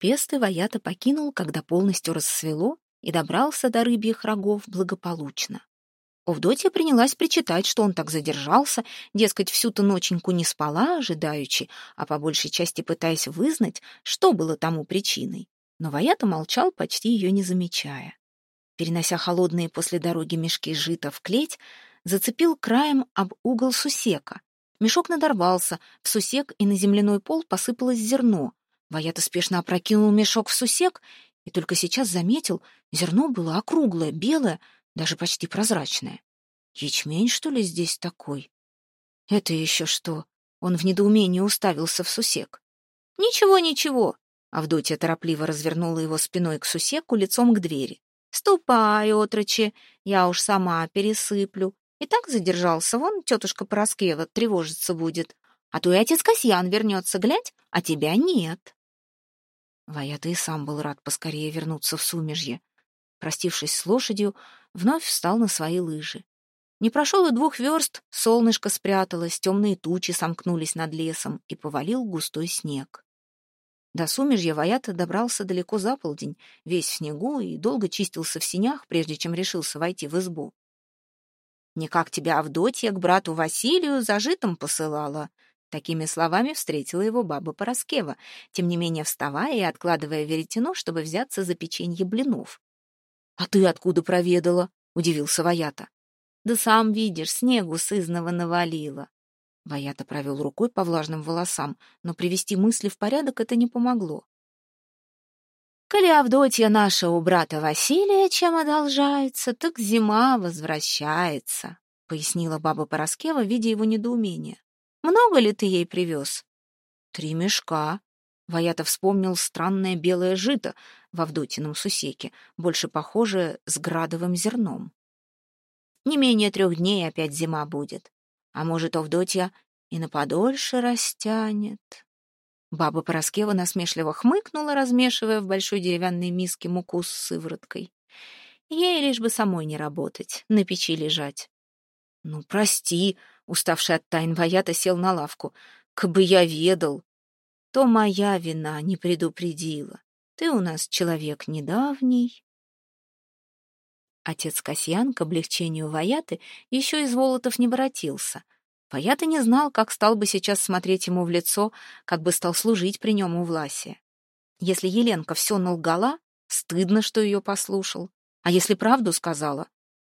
Песты Ваята покинул, когда полностью рассвело, и добрался до рыбьих рогов благополучно. Овдотья принялась причитать, что он так задержался, дескать, всю-то ноченьку не спала, ожидаючи, а по большей части пытаясь вызнать, что было тому причиной. Но Ваята молчал, почти ее не замечая. Перенося холодные после дороги мешки жита в клеть, зацепил краем об угол сусека. Мешок надорвался, в сусек и на земляной пол посыпалось зерно. Ваята спешно опрокинул мешок в сусек и только сейчас заметил, зерно было округлое, белое, даже почти прозрачное. Ячмень, что ли, здесь такой? Это еще что? Он в недоумении уставился в сусек. Ничего, ничего. Авдотья торопливо развернула его спиной к сусеку, лицом к двери. «Ступай, отрочи, я уж сама пересыплю. И так задержался, вон тетушка Пороскева тревожиться будет. А то и отец Касьян вернется, глядь, а тебя нет». Ваята и сам был рад поскорее вернуться в Сумежье. Простившись с лошадью, вновь встал на свои лыжи. Не прошел и двух верст, солнышко спряталось, темные тучи сомкнулись над лесом, и повалил густой снег. До сумежья Ваята добрался далеко за полдень, весь в снегу, и долго чистился в синях, прежде чем решился войти в избу. «Не как тебя Авдотья к брату Василию зажитым посылала», Такими словами встретила его баба Пороскева, тем не менее вставая и откладывая веретено, чтобы взяться за печенье блинов. «А ты откуда проведала?» — удивился Ваята. «Да сам видишь, снегу сызного навалило». Ваята провел рукой по влажным волосам, но привести мысли в порядок это не помогло. «Коли Авдотья наша у брата Василия чем одолжается, так зима возвращается», — пояснила баба Пороскева, видя его недоумение. Много ли ты ей привез?» «Три мешка». Ваята вспомнил странное белое жито в Авдотином сусеке, больше похожее с градовым зерном. «Не менее трех дней опять зима будет. А может, Авдотья и на подольше растянет». Баба Пороскева насмешливо хмыкнула, размешивая в большой деревянной миске муку с сывороткой. Ей лишь бы самой не работать, на печи лежать. «Ну, прости», Уставший от тайн Ваята сел на лавку. «Кабы я ведал!» «То моя вина не предупредила. Ты у нас человек недавний». Отец Касьян к облегчению Ваяты еще из Волотов не воротился. Ваята не знал, как стал бы сейчас смотреть ему в лицо, как бы стал служить при нем у Власия. Если Еленка все налгала, стыдно, что ее послушал. А если правду сказала,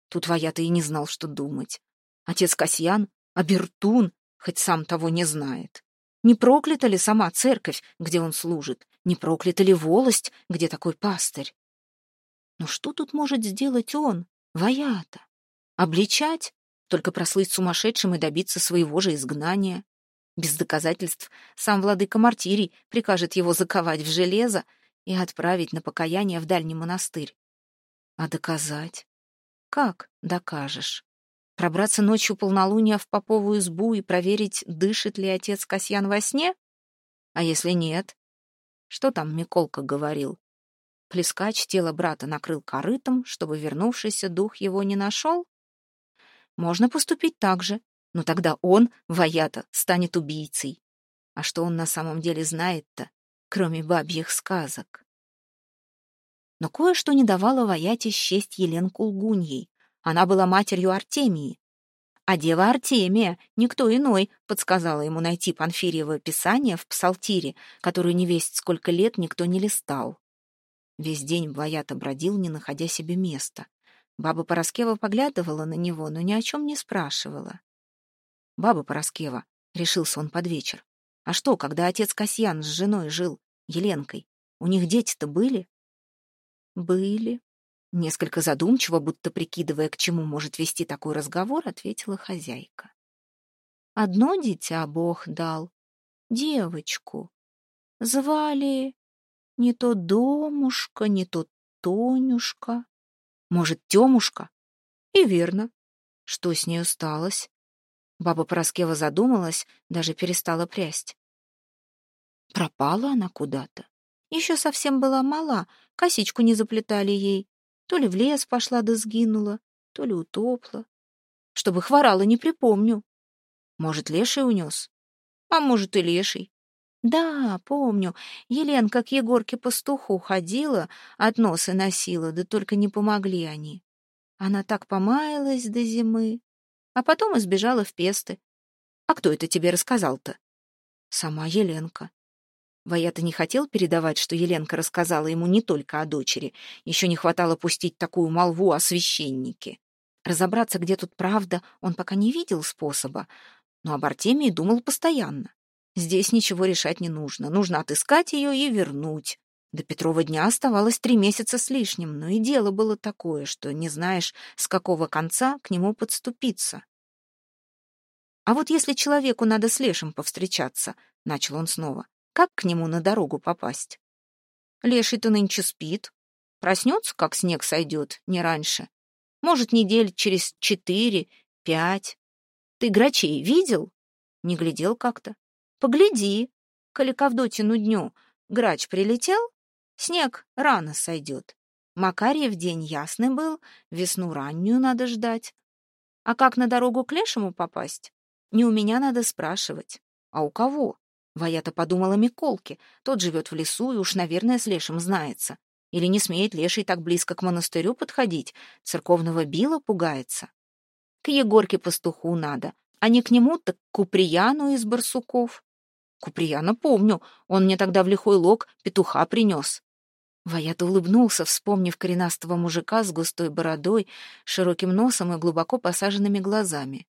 тут Ваята и не знал, что думать. Отец Касьян а Бертун хоть сам того не знает. Не проклята ли сама церковь, где он служит? Не проклята ли волость, где такой пастырь? Но что тут может сделать он, Ваята? Обличать? Только прослыть сумасшедшим и добиться своего же изгнания? Без доказательств сам владыка Мартирий прикажет его заковать в железо и отправить на покаяние в дальний монастырь. А доказать? Как докажешь? Пробраться ночью полнолуния в поповую избу и проверить, дышит ли отец Касьян во сне? А если нет? Что там Миколка говорил? Плескач тело брата накрыл корытом, чтобы вернувшийся дух его не нашел? Можно поступить так же, но тогда он, Ваята, станет убийцей. А что он на самом деле знает-то, кроме бабьих сказок? Но кое-что не давало Ваяте счесть Елен Кулгуньей. Она была матерью Артемии. А дева Артемия, никто иной, подсказала ему найти Панфирьево писание в псалтире, которую невесть сколько лет никто не листал. Весь день Ваята бродил, не находя себе места. Баба Пороскева поглядывала на него, но ни о чем не спрашивала. «Баба Пороскева», — решился он под вечер, — «а что, когда отец Касьян с женой жил, Еленкой, у них дети-то были?» «Были», Несколько задумчиво, будто прикидывая, к чему может вести такой разговор, ответила хозяйка. Одно дитя Бог дал, девочку. Звали не то Домушка, не то Тонюшка. Может, Темушка? И верно. Что с нею сталось? Баба Пороскева задумалась, даже перестала прясть. Пропала она куда-то. Еще совсем была мала, косичку не заплетали ей. То ли в лес пошла да сгинула, то ли утопла. Чтобы хворала, не припомню. Может, леший унес? А может, и леший. Да, помню. Еленка к Егорке пастуху ходила, от носа носила, да только не помогли они. Она так помаялась до зимы, а потом избежала в песты. А кто это тебе рассказал-то? Сама Еленка. Ваята не хотел передавать, что Еленка рассказала ему не только о дочери. Еще не хватало пустить такую молву о священнике. Разобраться, где тут правда, он пока не видел способа, но об Артемии думал постоянно. Здесь ничего решать не нужно. Нужно отыскать ее и вернуть. До Петрова дня оставалось три месяца с лишним, но и дело было такое, что не знаешь, с какого конца к нему подступиться. «А вот если человеку надо с Лешим повстречаться», — начал он снова, — «как к нему на дорогу попасть?» «Леший-то нынче спит. Проснется, как снег сойдет, не раньше. Может, недель через четыре, пять. Ты грачей видел?» Не глядел как-то. Погляди, коли к Авдотину дню грач прилетел, снег рано сойдет. Макарьев день ясный был, весну раннюю надо ждать. А как на дорогу к Лешему попасть? Не у меня надо спрашивать. А у кого? Ваята подумала Миколке. Тот живет в лесу и уж, наверное, с Лешим знается. Или не смеет Леший так близко к монастырю подходить? Церковного била пугается. К Егорке-пастуху надо, а не к нему, так к Куприяну из барсуков. Куприяна помню, он мне тогда в лихой лог петуха принес. Ваят улыбнулся, вспомнив коренастого мужика с густой бородой, широким носом и глубоко посаженными глазами.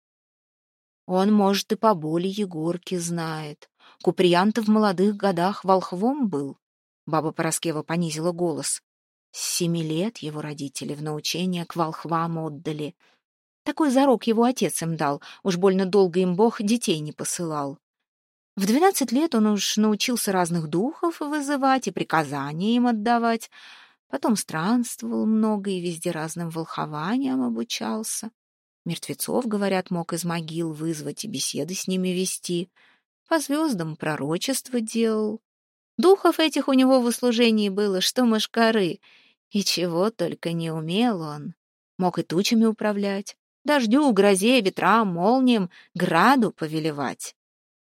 Он, может, и по боли Егорки знает. Куприян-то в молодых годах волхвом был. Баба Пороскева понизила голос. С семи лет его родители в научение к волхвам отдали. Такой зарок его отец им дал, уж больно долго им Бог детей не посылал. В двенадцать лет он уж научился разных духов вызывать и приказания им отдавать. Потом странствовал много и везде разным волхованиям обучался. Мертвецов, говорят, мог из могил вызвать и беседы с ними вести. По звездам пророчество делал. Духов этих у него в услужении было, что мышкары. И чего только не умел он. Мог и тучами управлять, дождю, грозе, ветрам, молниям, граду повелевать.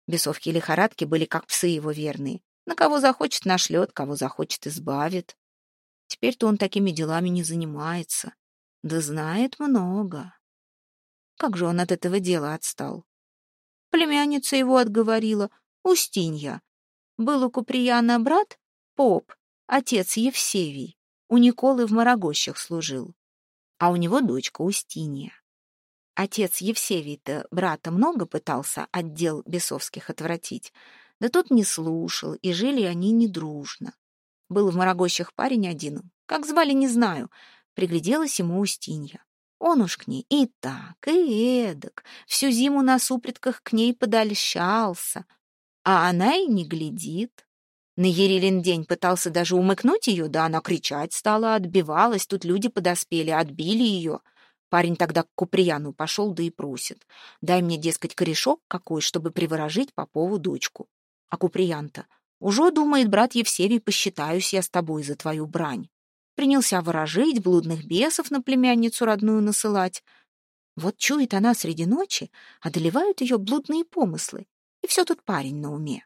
Бесовки и лихорадки были как псы его верные. На кого захочет, нашлет, кого захочет, избавит. Теперь-то он такими делами не занимается. Да знает много. Как же он от этого дела отстал? Племянница его отговорила. Устинья. Был у Куприяна брат, поп, отец Евсевий. У Николы в Марагощах служил. А у него дочка Устинья. Отец Евсевий-то брата много пытался отдел бесовских отвратить, да тот не слушал, и жили они недружно. Был в Марагощах парень один, как звали, не знаю, пригляделась ему Устинья. Он уж к ней и так, и эдак, всю зиму на супритках к ней подольщался, а она и не глядит. На Ерилин день пытался даже умыкнуть ее, да она кричать стала, отбивалась, тут люди подоспели, отбили ее — Парень тогда к Куприяну пошел, да и просит. Дай мне, дескать, корешок какой, чтобы приворожить Попову дочку. А Куприян-то уже думает, брат Евсевий, посчитаюсь я с тобой за твою брань. Принялся ворожить, блудных бесов на племянницу родную насылать. Вот чует она среди ночи, одолевают ее блудные помыслы. И все тут парень на уме.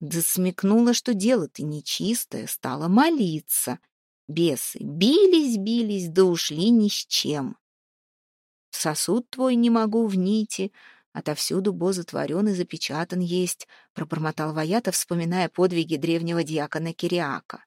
Да смекнула, что дело-то нечистое, стала молиться. Бесы бились-бились, да ушли ни с чем. Сосуд твой не могу в нити, отовсюду бо затворен и запечатан есть, пробормотал Ваята, вспоминая подвиги древнего диакона Кириака.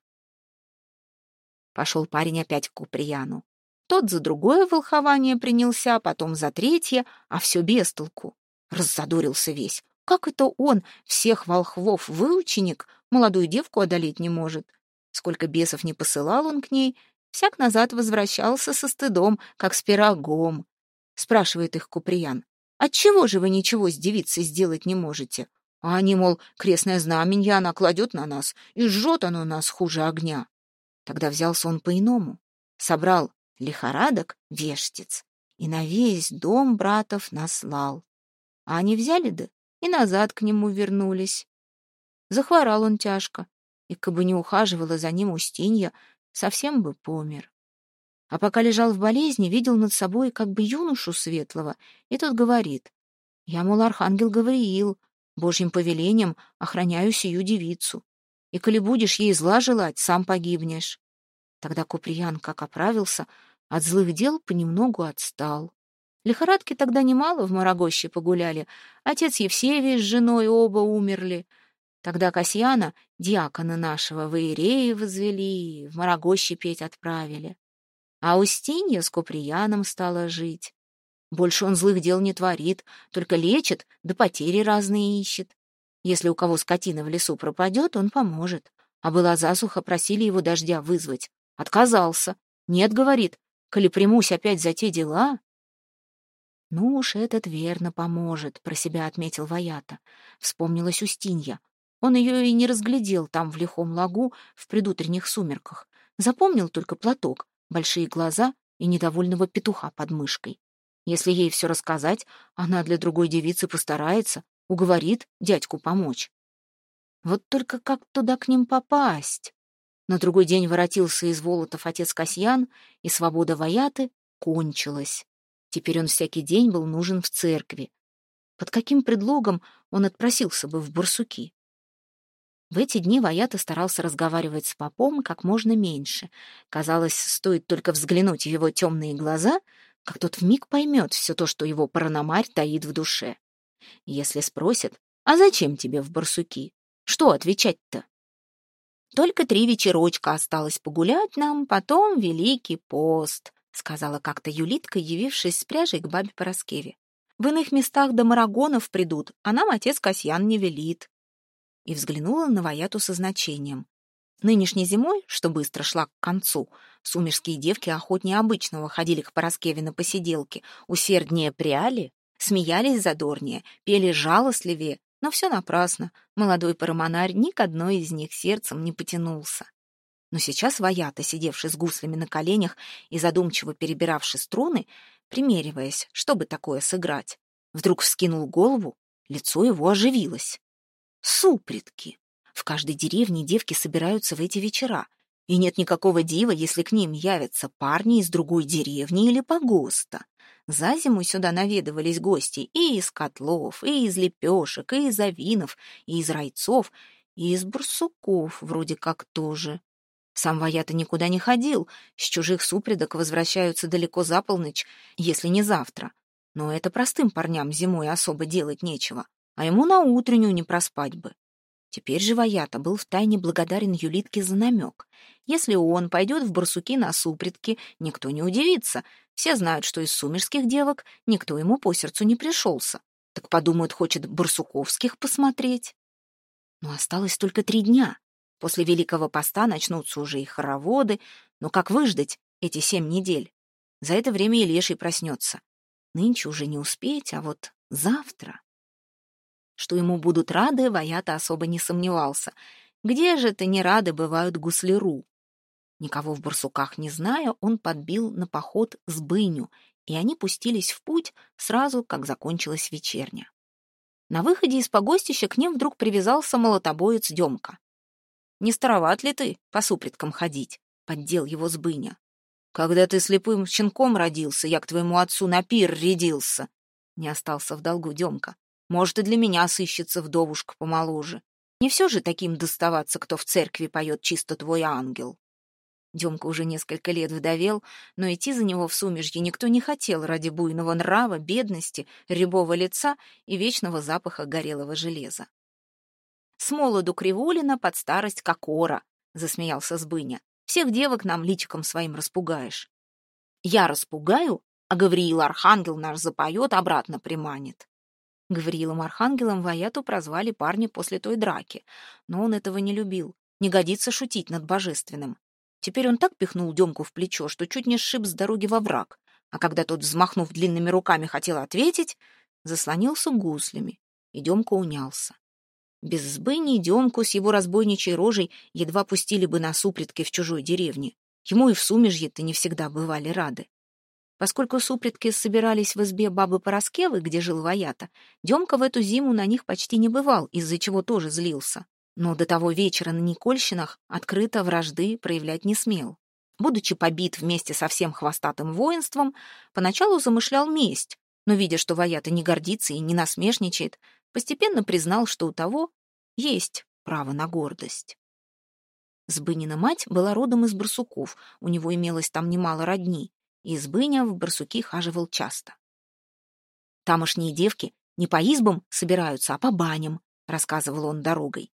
Пошел парень опять к Куприяну. Тот за другое волхование принялся, потом за третье, а все без толку. Раззадорился весь. Как это он, всех волхвов выученик, молодую девку одолеть не может? Сколько бесов не посылал он к ней, всяк назад возвращался со стыдом, как с пирогом спрашивает их Куприян. Отчего же вы ничего с девицей сделать не можете? А они, мол, крестное знаменье она кладет на нас, и жжет оно нас хуже огня. Тогда взялся он по-иному. Собрал лихорадок, вештец, и на весь дом братов наслал. А они взяли да и назад к нему вернулись. Захворал он тяжко, и, кабы не ухаживала за ним Устинья, совсем бы помер. А пока лежал в болезни, видел над собой как бы юношу светлого, и тот говорит. Я, мол, архангел Гавриил, Божьим повелением охраняю сию девицу. И коли будешь ей зла желать, сам погибнешь. Тогда Куприян, как оправился, от злых дел понемногу отстал. Лихорадки тогда немало в Марагоще погуляли. Отец Евсевий с женой оба умерли. Тогда Касьяна, диакона нашего, в Иерее возвели, в Марагоще петь отправили. А Устинья с Куприяном стала жить. Больше он злых дел не творит, только лечит, да потери разные ищет. Если у кого скотина в лесу пропадет, он поможет. А была засуха, просили его дождя вызвать. Отказался. Нет, говорит, коли примусь опять за те дела... Ну уж этот верно поможет, про себя отметил Ваята. Вспомнилась Устинья. Он ее и не разглядел там в лихом лагу в предутренних сумерках. Запомнил только платок, большие глаза и недовольного петуха под мышкой. Если ей все рассказать, она для другой девицы постарается, уговорит дядьку помочь. Вот только как туда к ним попасть? На другой день воротился из Волотов отец Касьян, и свобода Ваяты кончилась. Теперь он всякий день был нужен в церкви. Под каким предлогом он отпросился бы в барсуки? В эти дни Ваята старался разговаривать с попом как можно меньше. Казалось, стоит только взглянуть в его темные глаза, как тот вмиг поймет все то, что его параномарь таит в душе. Если спросят, а зачем тебе в барсуки? Что отвечать-то? Только три вечерочка осталось погулять нам, потом Великий пост, сказала как-то Юлитка, явившись с пряжей к бабе Пороскеве. В иных местах до марагонов придут, а нам отец Касьян не велит. И взглянула на Ваяту со значением. Нынешней зимой, что быстро шла к концу, сумерские девки охотнее обычного ходили к Пороскеве на посиделки, усерднее пряли, смеялись задорнее, пели жалостливее, но все напрасно. Молодой парамонарь ни к одной из них сердцем не потянулся. Но сейчас Ваята, сидевший с гуслями на коленях и задумчиво перебиравший струны, примериваясь, чтобы такое сыграть, вдруг вскинул голову, лицо его оживилось. Супредки! В каждой деревне девки собираются в эти вечера, и нет никакого дива, если к ним явятся парни из другой деревни или погоста. За зиму сюда наведывались гости и из котлов, и из лепешек, и из авинов, и из райцов, и из барсуков вроде как тоже. Сам Ваята никуда не ходил, с чужих супредок возвращаются далеко за полночь, если не завтра. Но это простым парням зимой особо делать нечего, а ему на утреннюю не проспать бы. Теперь же Ваята был втайне благодарен Юлитке за намек. Если он пойдет в барсуки на супредки, никто не удивится. Все знают, что из сумерских девок никто ему по сердцу не пришелся. Так подумают, хочет барсуковских посмотреть. Но осталось только три дня. После Великого Поста начнутся уже и хороводы. Но как выждать эти семь недель? За это время и леший проснется. Нынче уже не успеть, а вот завтра... Что ему будут рады, Ваята особо не сомневался. Где же это не рады бывают гусляру? Никого в барсуках не зная, он подбил на поход сбыню, и они пустились в путь сразу, как закончилась вечерня. На выходе из погостища к ним вдруг привязался молотобоец Демка. «Не староват ли ты по супредкам ходить?» — поддел его сбыня. «Когда ты слепым щенком родился, я к твоему отцу на пир рядился!» Не остался в долгу Демка. Может, и для меня сыщется вдовушка помоложе. Не все же таким доставаться, кто в церкви поет чисто твой ангел. Демка уже несколько лет вдовел, но идти за него в сумежье никто не хотел ради буйного нрава, бедности, рябого лица и вечного запаха горелого железа. «С молоду Кривулина под старость кокора», — засмеялся Сбыня. «Всех девок нам личиком своим распугаешь». «Я распугаю, а Гавриил Архангел наш запоет, обратно приманит». Гавриилом-архангелом Ваяту прозвали парни после той драки, но он этого не любил. Не годится шутить над божественным. Теперь он так пихнул Демку в плечо, что чуть не сшиб с дороги во враг, а когда тот, взмахнув длинными руками, хотел ответить, заслонился гуслями, и Демка унялся. Без сбыни Демку с его разбойничей рожей едва пустили бы на супредки в чужой деревне. Ему и в сумежье-то не всегда бывали рады. Поскольку супредки собирались в избе бабы Пороскевы, где жил Ваята, Демка в эту зиму на них почти не бывал, из-за чего тоже злился. Но до того вечера на Никольщинах открыто вражды проявлять не смел. Будучи побит вместе со всем хвостатым воинством, поначалу замышлял месть, но, видя, что Ваята не гордится и не насмешничает, постепенно признал, что у того есть право на гордость. Сбынина мать была родом из Барсуков, у него имелось там немало родни, и Сбыня в Барсуки хаживал часто. «Тамошние девки не по избам собираются, а по баням», — рассказывал он дорогой.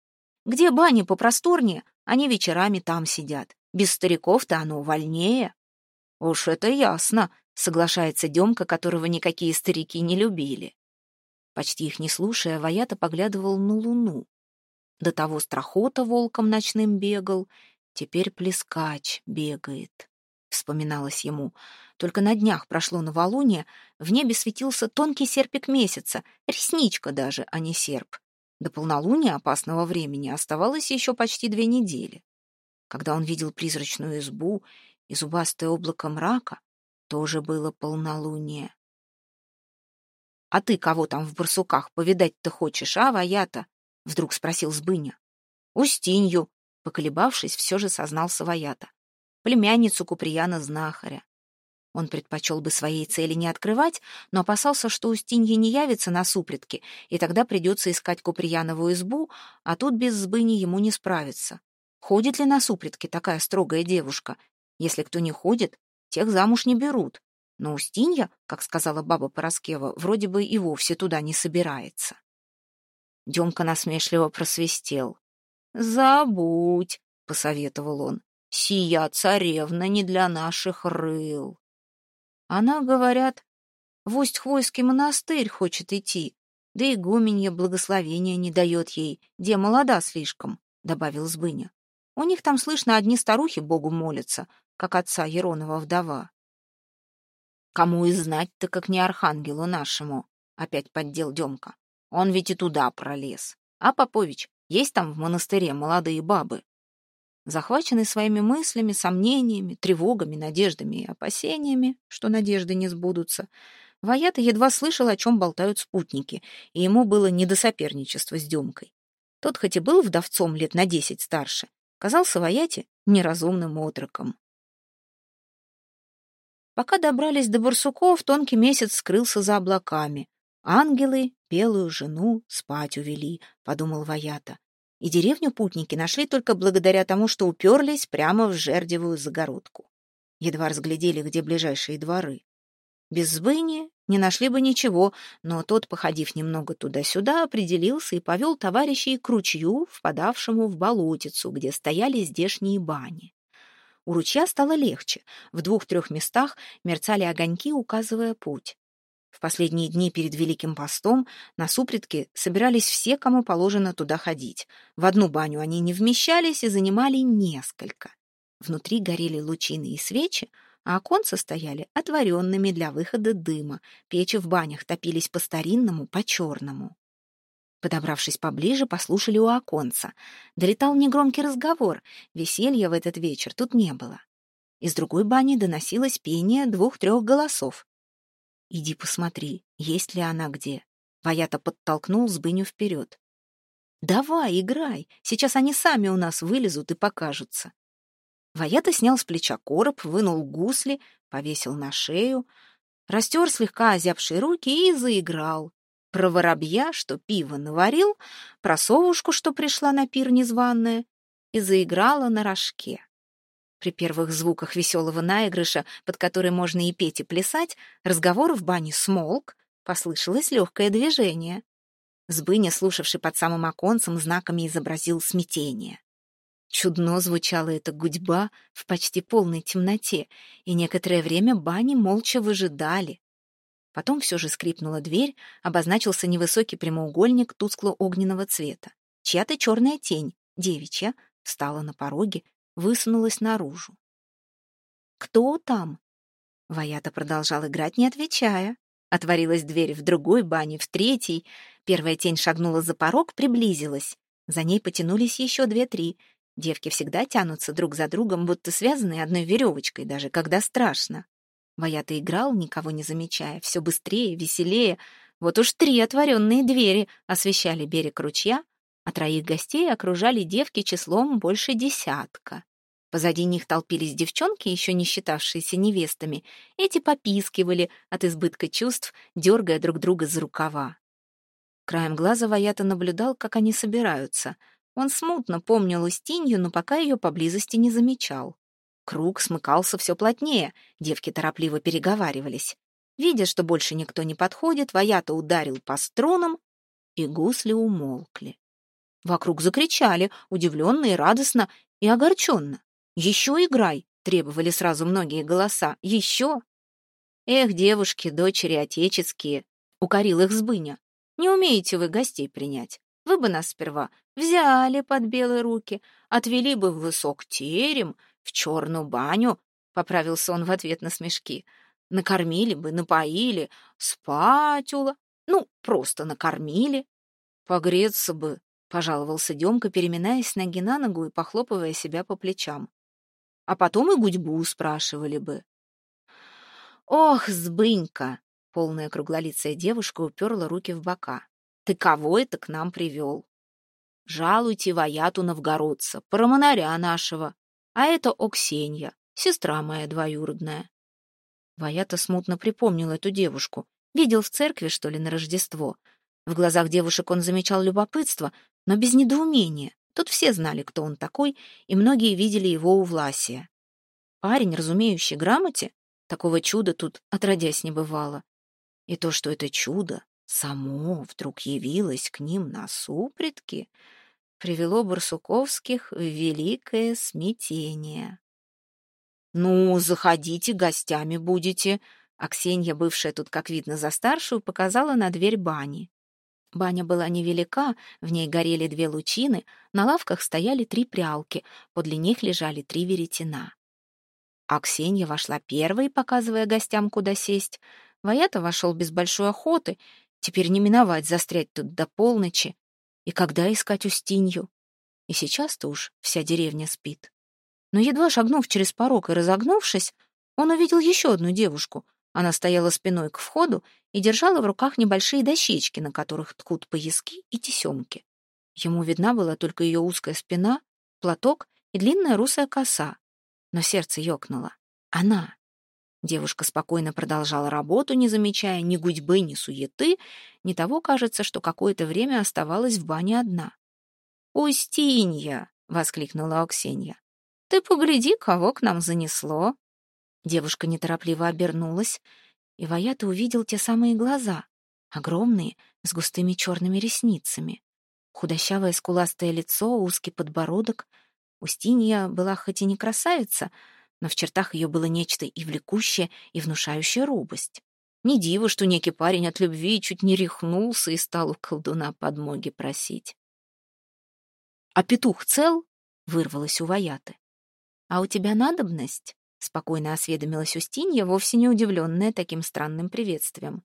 «Где бани попросторнее, они вечерами там сидят. Без стариков-то оно вольнее». «Уж это ясно», — соглашается Демка, которого никакие старики не любили. Почти их не слушая, Ваята поглядывал на луну. До того страхота волком ночным бегал, теперь плескач бегает. Вспоминалось ему. Только на днях прошло новолуние, в небе светился тонкий серпик месяца, ресничка даже, а не серп. До полнолуния опасного времени оставалось еще почти две недели. Когда он видел призрачную избу и зубастое облако мрака, тоже было полнолуние. «А ты кого там в барсуках повидать-то хочешь, а, Ваята?» — вдруг спросил Сбыня. «Устинью», — поколебавшись, все же сознался Ваята. «Племянницу Куприяна-знахаря». Он предпочел бы своей цели не открывать, но опасался, что Устинья не явится на супредке, и тогда придется искать Куприянову избу, а тут без Сбыни ему не справиться. Ходит ли на супредке такая строгая девушка? Если кто не ходит, тех замуж не берут. Но Устинья, как сказала баба Пороскева, вроде бы и вовсе туда не собирается. Демка насмешливо просвистел. «Забудь», — посоветовал он, — «сия царевна не для наших рыл». Она, говорят, в Усть-Хвойский монастырь хочет идти, да и гуменья благословения не дает ей, где молода слишком, — добавил Збыня. У них там, слышно, одни старухи Богу молятся, как отца Еронова вдова. «Кому и знать-то, как не архангелу нашему», — опять поддел Демка. Он ведь и туда пролез. А, Попович, есть там в монастыре молодые бабы? Захваченный своими мыслями, сомнениями, тревогами, надеждами и опасениями, что надежды не сбудутся, Ваята едва слышал, о чем болтают спутники, и ему было не до соперничества с Демкой. Тот хоть и был вдовцом лет на десять старше, казался Ваяте неразумным отроком. Пока добрались до Барсуков, тонкий месяц скрылся за облаками. Ангелы белую жену спать увели, подумал Ваята. И деревню путники нашли только благодаря тому, что уперлись прямо в жердевую загородку. Едва разглядели, где ближайшие дворы. Без Збыни не нашли бы ничего, но тот, походив немного туда-сюда, определился и повел товарищей к ручью, впадавшему в болотицу, где стояли здешние бани. У ручья стало легче. В двух-трех местах мерцали огоньки, указывая путь. В последние дни перед Великим постом на Супритке собирались все, кому положено туда ходить. В одну баню они не вмещались и занимали несколько. Внутри горели лучины и свечи, а оконца стояли отворенными для выхода дыма. Печи в банях топились по-старинному, по-черному. Подобравшись поближе, послушали у оконца. Долетал негромкий разговор. Веселья в этот вечер тут не было. Из другой бани доносилось пение двух-трех голосов. «Иди посмотри, есть ли она где». Ваята подтолкнул Сбыню вперед. «Давай, играй, сейчас они сами у нас вылезут и покажутся». Ваята снял с плеча короб, вынул гусли, повесил на шею, растер слегка озябшие руки и заиграл. Про воробья, что пиво наварил, про совушку, что пришла на пир незваная, и заиграла на рожке. При первых звуках веселого наигрыша, под который можно и петь, и плясать, разговор в бане смолк, послышалось легкое движение. Сбыня, слушавший под самым оконцем, знаками изобразил смятение. Чудно звучала эта гудьба в почти полной темноте, и некоторое время бани молча выжидали. Потом все же скрипнула дверь, обозначился невысокий прямоугольник тускло-огненного цвета. Чья-то черная тень, девичья, встала на пороге, высунулась наружу. «Кто там?» Ваята продолжал играть, не отвечая. Отворилась дверь в другой бане, в третьей. Первая тень шагнула за порог, приблизилась. За ней потянулись еще две-три. Девки всегда тянутся друг за другом, будто связанные одной веревочкой, даже когда страшно. Ваята играл, никого не замечая, все быстрее, веселее. Вот уж три отворенные двери освещали берег ручья, а троих гостей окружали девки числом больше десятка. Позади них толпились девчонки, еще не считавшиеся невестами. Эти попискивали от избытка чувств, дергая друг друга за рукава. Краем глаза Ваята наблюдал, как они собираются. Он смутно помнил Устинью, но пока ее поблизости не замечал. Круг смыкался все плотнее, девки торопливо переговаривались. Видя, что больше никто не подходит, Ваята ударил по струнам, и гусли умолкли. Вокруг закричали, удивленно и радостно, и огорченно. «Еще играй!» — требовали сразу многие голоса. «Еще!» «Эх, девушки, дочери отеческие!» — укорил их Сбыня. «Не умеете вы гостей принять. Вы бы нас сперва взяли под белые руки, отвели бы в высок терем, в черную баню», — поправился он в ответ на смешки. «Накормили бы, напоили, спать ула, ну, просто накормили. Погреться бы, пожаловался Демка, переминаясь с ноги на ногу и похлопывая себя по плечам. А потом и гудьбу спрашивали бы. Ох, сбынька! Полная круглолицая девушка уперла руки в бока. Ты кого это к нам привел? Жалуйте вояту новгородца, парамонаря нашего. А это Оксенья, сестра моя двоюродная. Ваята смутно припомнил эту девушку. Видел в церкви, что ли, на Рождество. В глазах девушек он замечал любопытство, но без недоумения. Тут все знали, кто он такой, и многие видели его у Власия. Парень, разумеющий грамоте, такого чуда тут отродясь не бывало. И то, что это чудо само вдруг явилось к ним на супредки, привело Барсуковских в великое смятение. «Ну, заходите, гостями будете», Аксенья, бывшая тут, как видно, за старшую, показала на дверь бани. Баня была невелика, в ней горели две лучины, на лавках стояли три прялки, подле них лежали три веретена. Аксенья вошла первой, показывая гостям, куда сесть. Ваята вошел без большой охоты, теперь не миновать застрять тут до полночи. И когда искать Устинью? И сейчас-то уж вся деревня спит. Но едва шагнув через порог и разогнувшись, он увидел еще одну девушку, она стояла спиной к входу и держала в руках небольшие дощечки, на которых ткут пояски и тесемки. Ему видна была только ее узкая спина, платок и длинная русая коса. Но сердце ёкнуло. Она. Девушка спокойно продолжала работу, не замечая ни гудьбы, ни суеты, ни того, кажется, что какое-то время оставалась в бане одна. «Устинья!» — воскликнула Оксенья. «Ты погляди, кого к нам занесло!» Девушка неторопливо обернулась, и Ваята увидел те самые глаза, огромные, с густыми черными ресницами. Худощавое скуластое лицо, узкий подбородок. Устинья была хоть и не красавица, но в чертах ее было нечто и влекущее, и внушающее робость. Не диво, что некий парень от любви чуть не рехнулся и стал у колдуна подмоги просить. «А петух цел?» — вырвалось у Ваяты. «А у тебя надобность?» Спокойно осведомилась Устинья, вовсе не удивленная таким странным приветствием.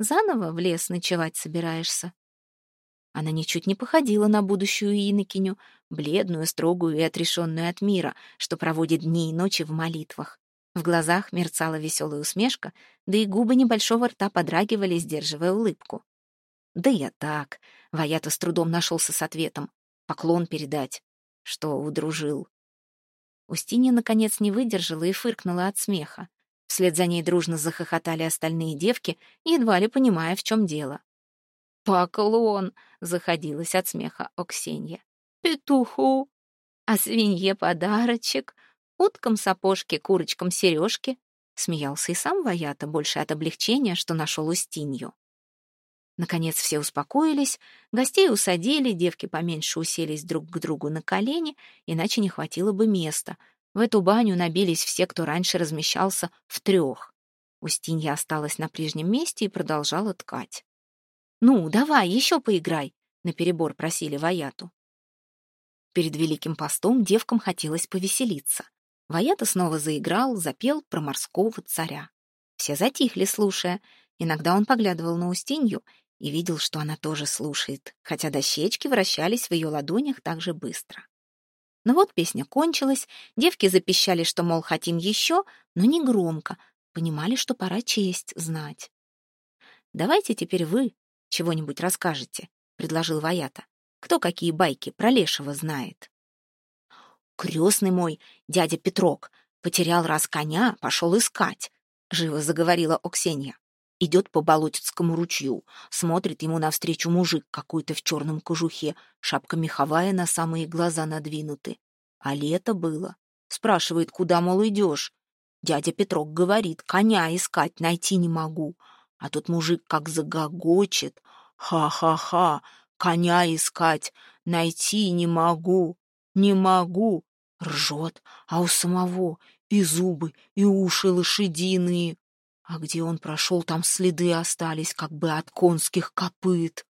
«Заново в лес ночевать собираешься?» Она ничуть не походила на будущую инокиню, бледную, строгую и отрешенную от мира, что проводит дни и ночи в молитвах. В глазах мерцала веселая усмешка, да и губы небольшого рта подрагивали, сдерживая улыбку. «Да я так», — Ваята с трудом нашелся с ответом. «Поклон передать, что удружил». Устинья, наконец, не выдержала и фыркнула от смеха. Вслед за ней дружно захохотали остальные девки, едва ли понимая, в чем дело. «Поклон!» — заходилась от смеха Оксенья. «Петуху! А свинье подарочек! Уткам сапожки, курочкам сережки!» Смеялся и сам Ваята, больше от облегчения, что нашел Устинью. Наконец все успокоились, гостей усадили, девки поменьше уселись друг к другу на колени, иначе не хватило бы места. В эту баню набились все, кто раньше размещался в трех. Устинья осталась на прежнем месте и продолжала ткать. «Ну, давай, еще поиграй», — наперебор просили Ваяту. Перед Великим постом девкам хотелось повеселиться. Ваята снова заиграл, запел про морского царя. Все затихли, слушая. Иногда он поглядывал на Устинью и видел, что она тоже слушает, хотя дощечки вращались в ее ладонях так же быстро. Но вот песня кончилась, девки запищали, что, мол, хотим еще, но не громко, понимали, что пора честь знать. «Давайте теперь вы чего-нибудь расскажете», — предложил Ваята. «Кто какие байки про Лешего знает?» «Крестный мой, дядя Петрок, потерял раз коня, пошел искать», — живо заговорила Оксенья. Идет по болотецкому ручью. Смотрит ему навстречу мужик какой-то в черном кожухе, шапка меховая на самые глаза надвинуты. А лето было. Спрашивает, куда, мол, идешь? Дядя Петрок говорит, коня искать найти не могу. А тот мужик как загогочет. Ха-ха-ха, коня искать найти не могу, не могу. Ржет, а у самого и зубы, и уши лошадиные. А где он прошел, там следы остались, как бы от конских копыт.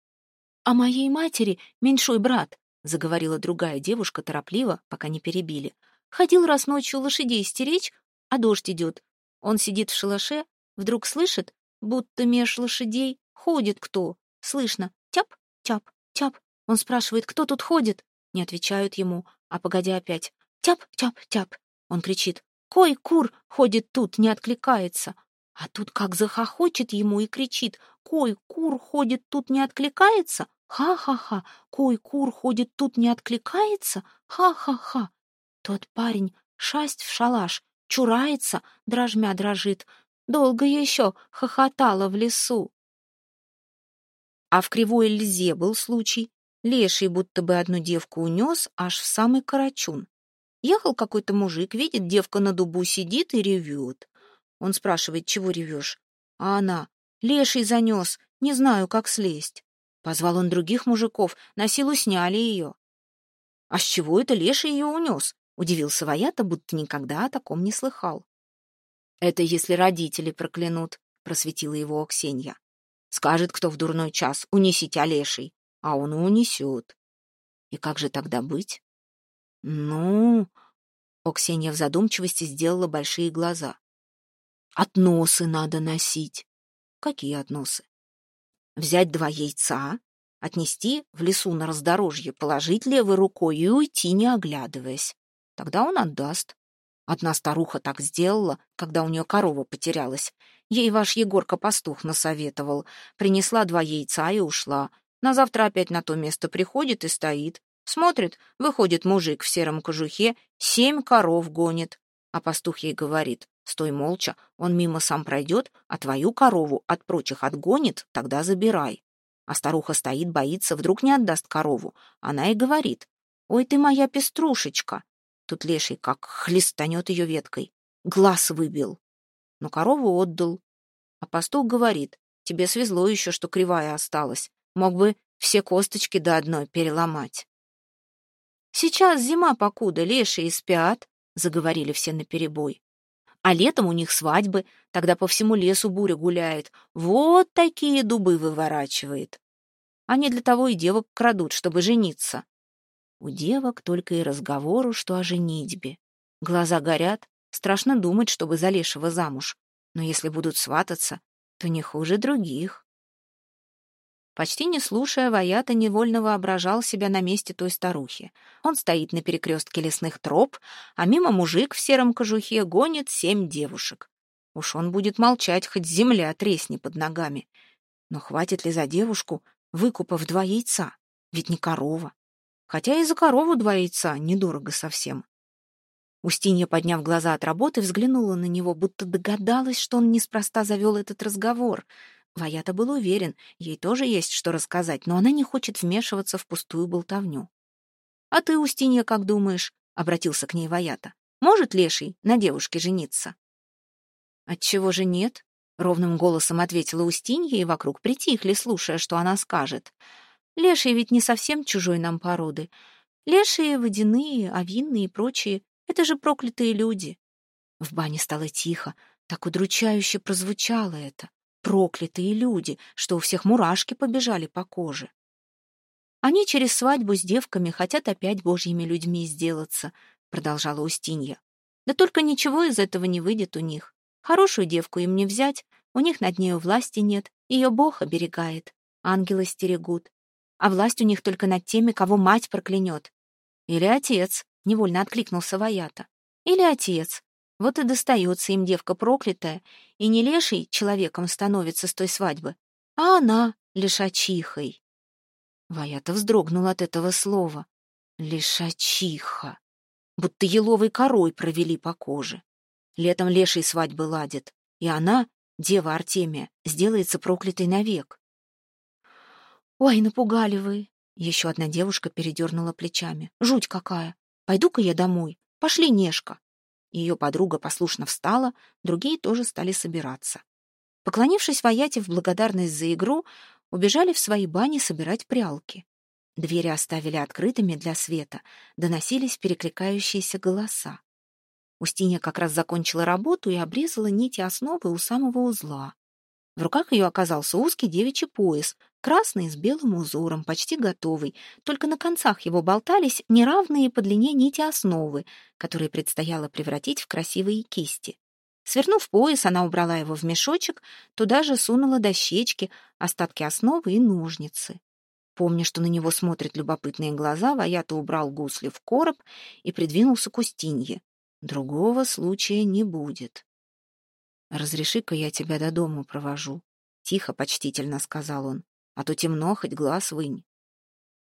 — А моей матери меньшой брат, — заговорила другая девушка торопливо, пока не перебили. Ходил раз ночью лошадей стеречь, а дождь идет. Он сидит в шалаше, вдруг слышит, будто меж лошадей ходит кто. Слышно «тяп, тяп, тяп». Он спрашивает, кто тут ходит? Не отвечают ему, а погодя опять «тяп, тяп, тяп». Он кричит Кой кур ходит тут, не откликается. А тут как захохочет ему и кричит. Кой кур ходит тут, не откликается? Ха-ха-ха. Кой кур ходит тут, не откликается? Ха-ха-ха. Тот парень шасть в шалаш, чурается, дрожмя дрожит. Долго еще хохотала в лесу. А в Кривой Льзе был случай. Леший будто бы одну девку унес аж в самый Карачун. Ехал какой-то мужик, видит, девка на дубу сидит и ревет. Он спрашивает, чего ревешь? А она, леший занес, не знаю, как слезть. Позвал он других мужиков, на силу сняли ее. А с чего это леший ее унес? Удивился Ваята, будто никогда о таком не слыхал. Это если родители проклянут, просветила его Оксенья. Скажет кто в дурной час, унесите Олешей, а он и унесет. И как же тогда быть? «Ну...» — Оксения в задумчивости сделала большие глаза. «Относы надо носить». «Какие относы?» «Взять два яйца, отнести в лесу на раздорожье, положить левой рукой и уйти, не оглядываясь. Тогда он отдаст. Одна старуха так сделала, когда у нее корова потерялась. Ей ваш Егорка-пастух насоветовал. Принесла два яйца и ушла. На завтра опять на то место приходит и стоит. Смотрит, выходит мужик в сером кожухе, семь коров гонит. А пастух ей говорит, стой молча, он мимо сам пройдет, а твою корову от прочих отгонит, тогда забирай. А старуха стоит, боится, вдруг не отдаст корову. Она и говорит, ой ты моя пеструшечка. Тут леший как хлестанет ее веткой. Глаз выбил. Но корову отдал. А пастух говорит, тебе свезло еще, что кривая осталась. Мог бы все косточки до одной переломать. Сейчас зима покуда, лешие спят, — заговорили все наперебой. А летом у них свадьбы, тогда по всему лесу буря гуляет. Вот такие дубы выворачивает. Они для того и девок крадут, чтобы жениться. У девок только и разговору, что о женитьбе. Глаза горят, страшно думать, чтобы за лешего замуж. Но если будут свататься, то не хуже других. Почти не слушая, Ваята невольно воображал себя на месте той старухи. Он стоит на перекрестке лесных троп, а мимо мужик в сером кожухе гонит семь девушек. Уж он будет молчать, хоть земля тресни под ногами. Но хватит ли за девушку выкупа в два яйца? Ведь не корова. Хотя и за корову два яйца недорого совсем. Устинья, подняв глаза от работы, взглянула на него, будто догадалась, что он неспроста завел этот разговор — Ваята был уверен, ей тоже есть что рассказать, но она не хочет вмешиваться в пустую болтовню. «А ты, Устинья, как думаешь?» — обратился к ней Ваята. «Может Леший на девушке жениться?» «Отчего же нет?» — ровным голосом ответила Устинья, и вокруг притихли, слушая, что она скажет. «Леший ведь не совсем чужой нам породы. Лешие, водяные, овинные и прочие — это же проклятые люди». В бане стало тихо, так удручающе прозвучало это. Проклятые люди, что у всех мурашки побежали по коже. Они через свадьбу с девками хотят опять божьими людьми сделаться, продолжала Устинья. Да только ничего из этого не выйдет у них. Хорошую девку им не взять, у них над нею власти нет, ее Бог оберегает, ангелы стерегут. А власть у них только над теми, кого мать проклянет. Или отец, невольно откликнулся Ваята. Или отец, вот и достается им девка проклятая, и не леший человеком становится с той свадьбы, а она лишачихой. Ваята вздрогнул от этого слова. Лишачиха. Будто еловой корой провели по коже. Летом леший свадьбы ладит, и она дева Артемия, сделается проклятой навек. «Ой, напугали вы!» Еще одна девушка передернула плечами. «Жуть какая! Пойду-ка я домой. Пошли, Нешка!» Ее подруга послушно встала, другие тоже стали собираться. Поклонившись Ваяте в благодарность за игру, убежали в свои бани собирать прялки. Двери оставили открытыми для света, доносились перекликающиеся голоса. Устинья как раз закончила работу и обрезала нити основы у самого узла. В руках ее оказался узкий девичий пояс, красный с белым узором, почти готовый, только на концах его болтались неравные по длине нити основы, которые предстояло превратить в красивые кисти. Свернув пояс, она убрала его в мешочек, туда же сунула дощечки, остатки основы и ножницы. Помня, что на него смотрят любопытные глаза, Ваята убрал гусли в короб и придвинулся к Устинье. Другого случая не будет. «Разреши-ка я тебя до дома провожу», — тихо, почтительно сказал он, «а то темно, хоть глаз вынь».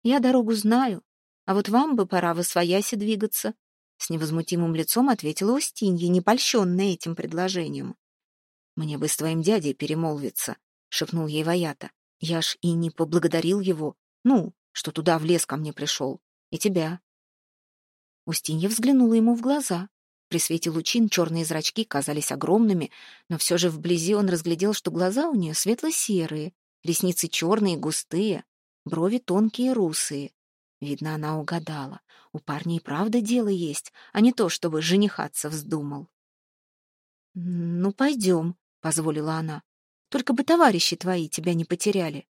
«Я дорогу знаю, а вот вам бы пора в освояси двигаться», с невозмутимым лицом ответила Устинья, не польщенная этим предложением. «Мне бы с твоим дядей перемолвиться», — шепнул ей Ваята. «Я ж и не поблагодарил его. Ну, что туда в лес ко мне пришел. И тебя». Устинья взглянула ему в глаза. При свете лучин черные зрачки казались огромными, но все же вблизи он разглядел, что глаза у нее светло-серые, ресницы черные, густые, брови тонкие, русые. Видно, она угадала. У парня и правда дело есть, а не то, чтобы женихаться вздумал. «Ну, пойдем», — позволила она. «Только бы товарищи твои тебя не потеряли».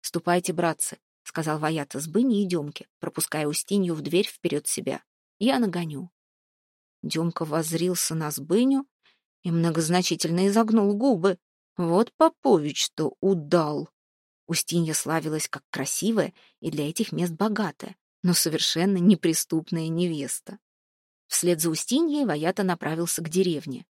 «Ступайте, братцы», — сказал Ваята с Быни и Демки, пропуская Устинью в дверь вперед себя. «Я нагоню». Демка воззрился на Сбыню и многозначительно изогнул губы. Вот Попович-то удал. Устинья славилась как красивая и для этих мест богатая, но совершенно неприступная невеста. Вслед за Устиньей Ваята направился к деревне.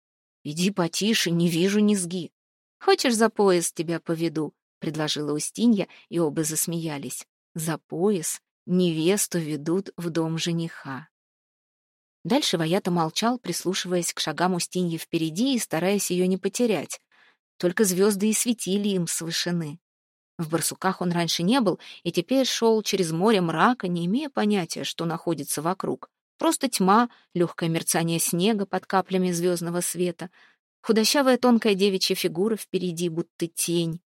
«Иди потише, не вижу низги. Хочешь, за пояс тебя поведу?» — предложила Устинья, и оба засмеялись. «За пояс невесту ведут в дом жениха». Дальше Ваята молчал, прислушиваясь к шагам Устиньи впереди и стараясь ее не потерять. Только звезды и светили им с вышины. В барсуках он раньше не был, и теперь шел через море мрака, не имея понятия, что находится вокруг. Просто тьма, легкое мерцание снега под каплями звездного света, худощавая тонкая девичья фигура впереди, будто тень.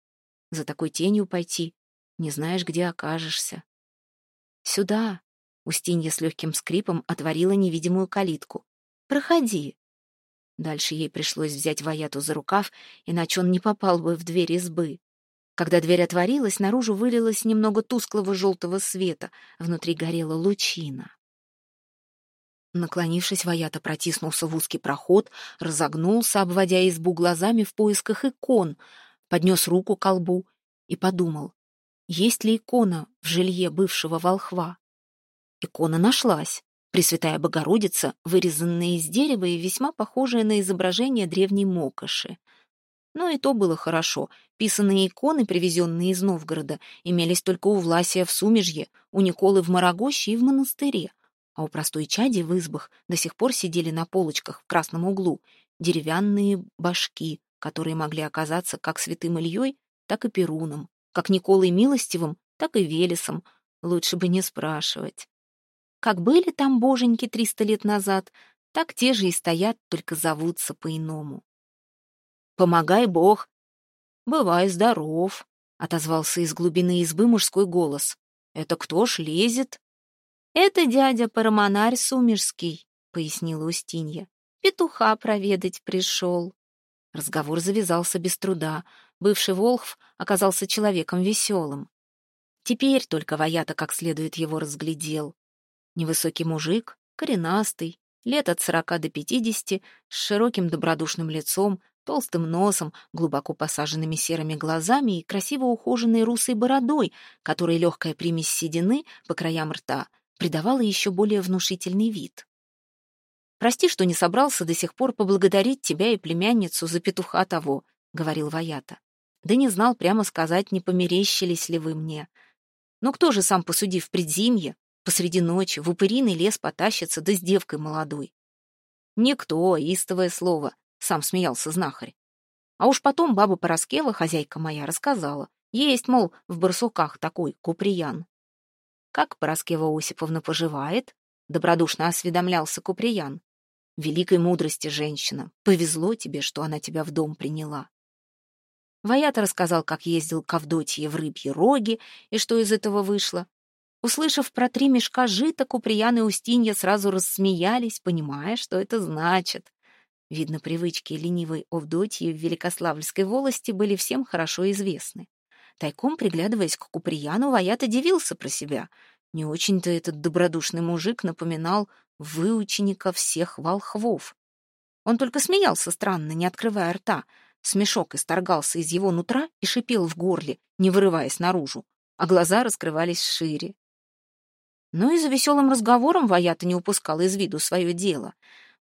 За такой тенью пойти, не знаешь, где окажешься. «Сюда!» Устинья с легким скрипом отворила невидимую калитку. «Проходи». Дальше ей пришлось взять Ваяту за рукав, иначе он не попал бы в дверь избы. Когда дверь отворилась, наружу вылилось немного тусклого желтого света, внутри горела лучина. Наклонившись, Ваята протиснулся в узкий проход, разогнулся, обводя избу глазами в поисках икон, поднес руку к колбу и подумал, есть ли икона в жилье бывшего волхва. Икона нашлась. Пресвятая Богородица, вырезанная из дерева и весьма похожая на изображение древней мокоши. Но и то было хорошо. Писанные иконы, привезенные из Новгорода, имелись только у Власия в Сумежье, у Николы в Марагоще и в монастыре. А у простой чади в избах до сих пор сидели на полочках в красном углу деревянные башки, которые могли оказаться как святым Ильей, так и Перуном, как Николой Милостивым, так и Велесом. Лучше бы не спрашивать. Как были там боженьки триста лет назад, так те же и стоят, только зовутся по-иному. «Помогай, Бог!» «Бывай здоров!» — отозвался из глубины избы мужской голос. «Это кто ж лезет?» «Это дядя Парамонарь Сумерский», — пояснила Устинья. «Петуха проведать пришел». Разговор завязался без труда. Бывший Волхв оказался человеком веселым. Теперь только Ваята как следует его разглядел. Невысокий мужик, коренастый, лет от сорока до пятидесяти, с широким добродушным лицом, толстым носом, глубоко посаженными серыми глазами и красиво ухоженной русой бородой, которой легкая примесь седины по краям рта придавала еще более внушительный вид. «Прости, что не собрался до сих пор поблагодарить тебя и племянницу за петуха того», — говорил Ваята. «Да не знал прямо сказать, не померещились ли вы мне. Но кто же сам посудив предзимье, Посреди ночи в упыриный лес потащится, да с девкой молодой. Никто, истовое слово, сам смеялся знахарь. А уж потом баба Пороскева, хозяйка моя, рассказала. Есть, мол, в барсуках такой Куприян. Как Пороскева Осиповна поживает? Добродушно осведомлялся Куприян. Великой мудрости женщина. Повезло тебе, что она тебя в дом приняла. Ваята рассказал, как ездил к Авдотье в рыбьи роги и что из этого вышло. Услышав про три мешка жита, Куприян и Устинья сразу рассмеялись, понимая, что это значит. Видно, привычки ленивой Овдотьи в Великославльской волости были всем хорошо известны. Тайком приглядываясь к Куприяну, Ваята дивился про себя. Не очень-то этот добродушный мужик напоминал выученика всех волхвов. Он только смеялся странно, не открывая рта. Смешок исторгался из его нутра и шипел в горле, не вырываясь наружу, а глаза раскрывались шире. Но и за веселым разговором Ваята не упускал из виду свое дело.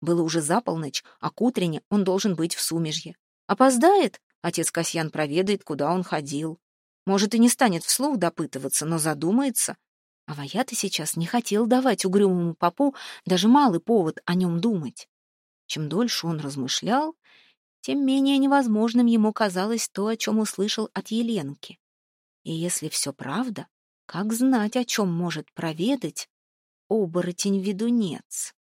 Было уже за полночь, а к утренне он должен быть в сумежье. Опоздает, отец Касьян проведает, куда он ходил. Может, и не станет вслух допытываться, но задумается. А Ваята сейчас не хотел давать угрюмому попу даже малый повод о нем думать. Чем дольше он размышлял, тем менее невозможным ему казалось то, о чем услышал от Еленки. И если все правда, как знать, о чем может проведать оборотень-ведунец?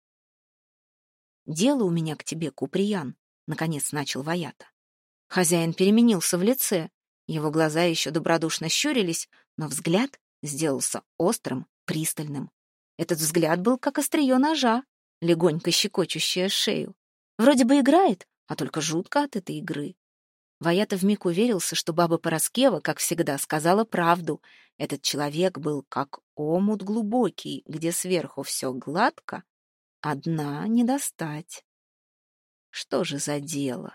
«Дело у меня к тебе, Куприян», — наконец начал Ваята. Хозяин переменился в лице, его глаза еще добродушно щурились, но взгляд сделался острым, пристальным. Этот взгляд был как острие ножа, легонько щекочущее шею. Вроде бы играет, а только жутко от этой игры. Ваята вмиг уверился, что баба Пороскева, как всегда, сказала правду. Этот человек был как омут глубокий, где сверху все гладко, а дна не достать. Что же за дело?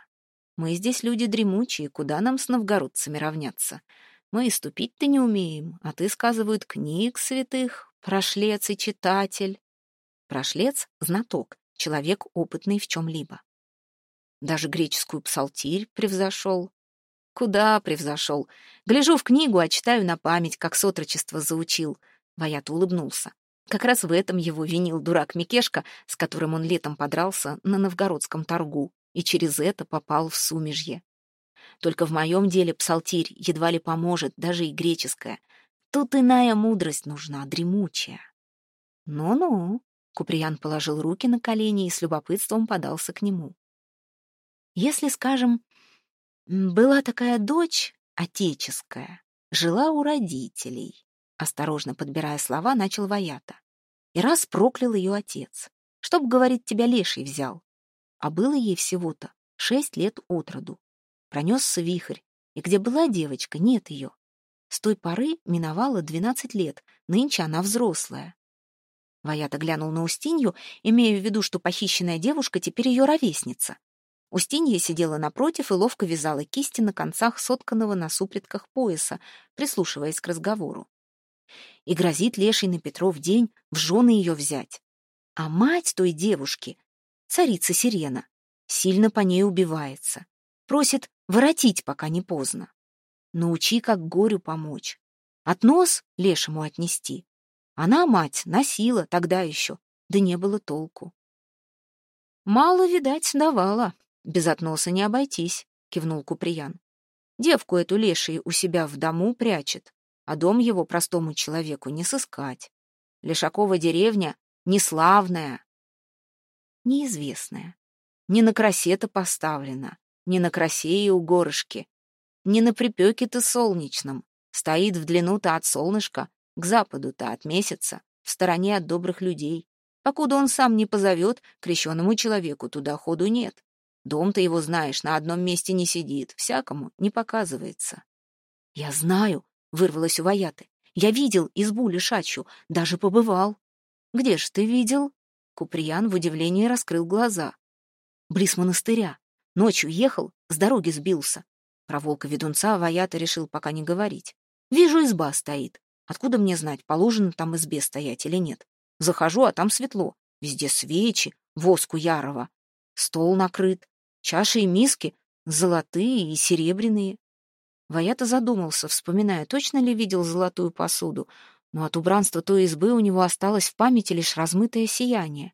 Мы здесь люди дремучие, куда нам с новгородцами равняться? Мы и ступить-то не умеем, а ты, сказывают, книг святых, прошлец и читатель. Прошлец — знаток, человек опытный в чем-либо. Даже греческую псалтирь превзошел. Куда превзошел? Гляжу в книгу, а читаю на память, как сотрочество заучил. Ваят улыбнулся. Как раз в этом его винил дурак Микешка, с которым он летом подрался на новгородском торгу и через это попал в сумежье. Только в моем деле псалтирь едва ли поможет, даже и греческая. Тут иная мудрость нужна, дремучая. Ну-ну, Куприян положил руки на колени и с любопытством подался к нему. Если, скажем, была такая дочь отеческая, жила у родителей, осторожно подбирая слова, начал Ваята. И раз проклял ее отец. Чтоб, говорит, тебя леший взял а было ей всего-то шесть лет от роду. Пронесся вихрь, и где была девочка, нет ее. С той поры миновало двенадцать лет, нынче она взрослая. Ваята глянул на Устинью, имея в виду, что похищенная девушка теперь ее ровесница. Устинья сидела напротив и ловко вязала кисти на концах сотканного на суплетках пояса, прислушиваясь к разговору. И грозит леший на Петров день в жены ее взять. А мать той девушки царица Сирена, сильно по ней убивается. Просит воротить, пока не поздно. Научи, как горю помочь. От нос лешему отнести. Она, мать, носила тогда еще, да не было толку. Мало, видать, давала. Без относа не обойтись, кивнул Куприян. Девку эту леший у себя в дому прячет, а дом его простому человеку не сыскать. Лешакова деревня неславная, неизвестная. Не на красе-то поставлена, не на красе и у горышки, не на припеке-то солнечном, стоит в длину-то от солнышка, к западу-то от месяца, в стороне от добрых людей. Покуда он сам не позовет, крещенному человеку туда ходу нет. Дом-то его, знаешь, на одном месте не сидит, всякому не показывается. «Я знаю», — вырвалось у Ваяты. «Я видел избу лишачью, даже побывал». «Где ж ты видел?» Куприян в удивлении раскрыл глаза. Близ монастыря. Ночью ехал, с дороги сбился. Про волка-ведунца Ваята решил пока не говорить. Вижу, изба стоит. Откуда мне знать, положено там избе стоять или нет? Захожу, а там светло. Везде свечи, воску ярого. Стол накрыт, чаши и миски золотые и серебряные. Ваята задумался, вспоминая, точно ли видел золотую посуду, но от убранства той избы у него осталось в памяти лишь размытое сияние.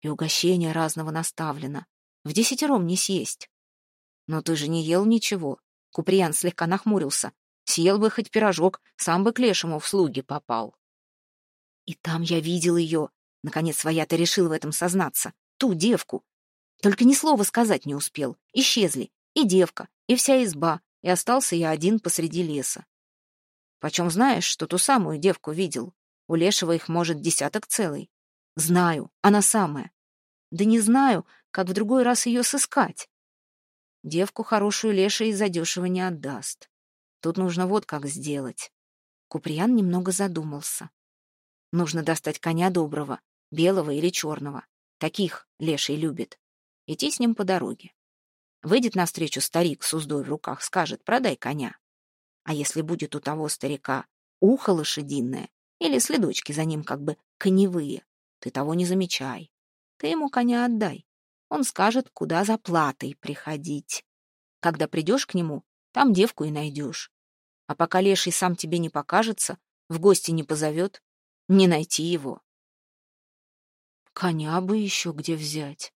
И угощение разного наставлено. В десятером не съесть. Но ты же не ел ничего. Куприян слегка нахмурился. Съел бы хоть пирожок, сам бы к лешему в слуги попал. И там я видел ее. Наконец своя-то решил в этом сознаться. Ту девку. Только ни слова сказать не успел. Исчезли. И девка, и вся изба. И остался я один посреди леса. Почем знаешь, что ту самую девку видел? У Лешего их, может, десяток целый. Знаю, она самая. Да не знаю, как в другой раз ее сыскать. Девку хорошую Леша из-за дешево не отдаст. Тут нужно вот как сделать. Куприян немного задумался. Нужно достать коня доброго, белого или черного. Таких Леший любит. Идти с ним по дороге. Выйдет навстречу старик с уздой в руках, скажет «продай коня». А если будет у того старика ухо лошадиное или следочки за ним как бы коневые, ты того не замечай. Ты ему коня отдай. Он скажет, куда за платой приходить. Когда придешь к нему, там девку и найдешь. А пока леший сам тебе не покажется, в гости не позовет, не найти его. Коня бы еще где взять.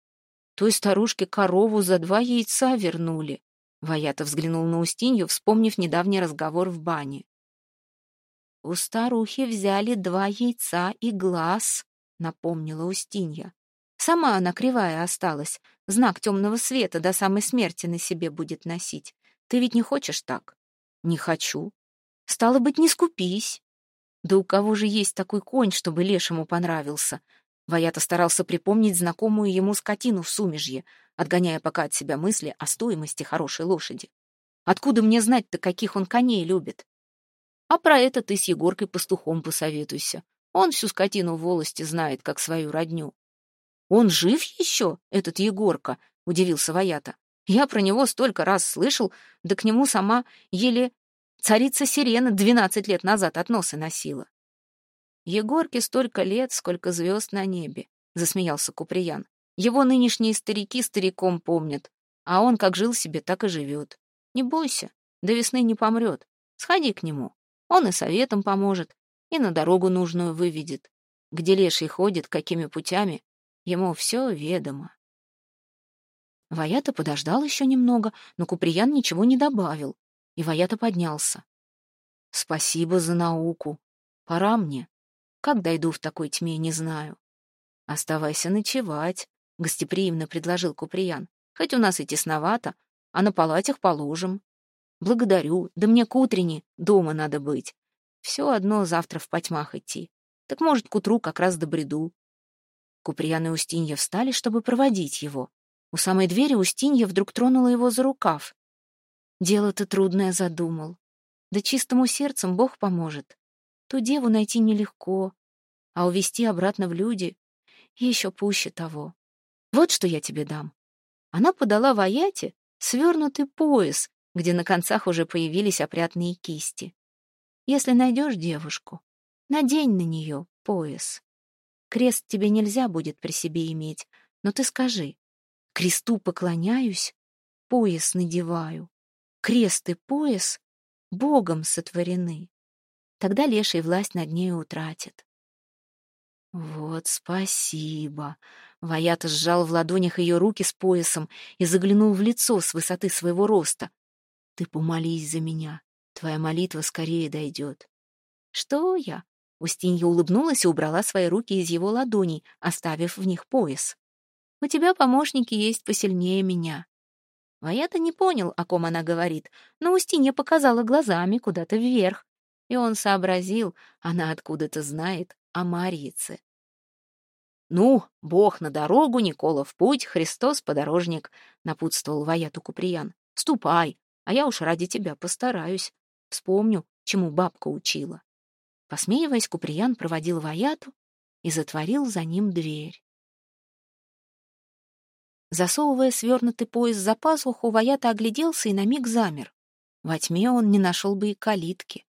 Той старушке корову за два яйца вернули. Ваята взглянул на Устинью, вспомнив недавний разговор в бане. «У старухи взяли два яйца и глаз», — напомнила Устинья. «Сама она кривая осталась, знак темного света до самой смерти на себе будет носить. Ты ведь не хочешь так?» «Не хочу». «Стало быть, не скупись». «Да у кого же есть такой конь, чтобы лешему понравился?» Ваята старался припомнить знакомую ему скотину в сумежье, отгоняя пока от себя мысли о стоимости хорошей лошади. «Откуда мне знать-то, каких он коней любит?» «А про это ты с Егоркой пастухом посоветуйся. Он всю скотину в волости знает, как свою родню». «Он жив еще, этот Егорка?» — удивился Ваята. Я про него столько раз слышал, да к нему сама еле царица Сирена двенадцать лет назад от носа носила. Егорке столько лет, сколько звезд на небе, — засмеялся Куприян. Его нынешние старики стариком помнят, а он как жил себе, так и живет. Не бойся, до весны не помрет. Сходи к нему, он и советом поможет, и на дорогу нужную выведет. Где леший ходит, какими путями, ему все ведомо. Ваята подождал еще немного, но Куприян ничего не добавил, и Ваята поднялся. «Спасибо за науку. Пора мне. Как дойду в такой тьме, не знаю». «Оставайся ночевать», — гостеприимно предложил Куприян. «Хоть у нас и тесновато, а на палатях положим». «Благодарю, да мне к утренне дома надо быть. Все одно завтра в потьмах идти. Так, может, к утру как раз добреду». Куприян и Устинья встали, чтобы проводить его. У самой двери Устинья вдруг тронула его за рукав. Дело-то трудное задумал. Да чистому сердцем Бог поможет. Ту деву найти нелегко, а увести обратно в люди еще пуще того. Вот что я тебе дам. Она подала Ваяте свернутый пояс, где на концах уже появились опрятные кисти. Если найдешь девушку, надень на нее пояс. Крест тебе нельзя будет при себе иметь, но ты скажи, Кресту поклоняюсь, пояс надеваю. Крест и пояс Богом сотворены. Тогда леший власть над нею утратит. Вот спасибо. Ваята сжал в ладонях ее руки с поясом и заглянул в лицо с высоты своего роста. Ты помолись за меня. Твоя молитва скорее дойдет. Что я? Устинья улыбнулась и убрала свои руки из его ладоней, оставив в них пояс. У тебя помощники есть посильнее меня». Ваята не понял, о ком она говорит, но Устинья показала глазами куда-то вверх, и он сообразил, она откуда-то знает о Марьице. «Ну, Бог на дорогу, Никола в путь, Христос подорожник», — напутствовал Ваяту Куприян. «Ступай, а я уж ради тебя постараюсь. Вспомню, чему бабка учила». Посмеиваясь, Куприян проводил Ваяту и затворил за ним дверь. Засовывая свернутый пояс за пазуху, Ваята огляделся и на миг замер. Во тьме он не нашел бы и калитки.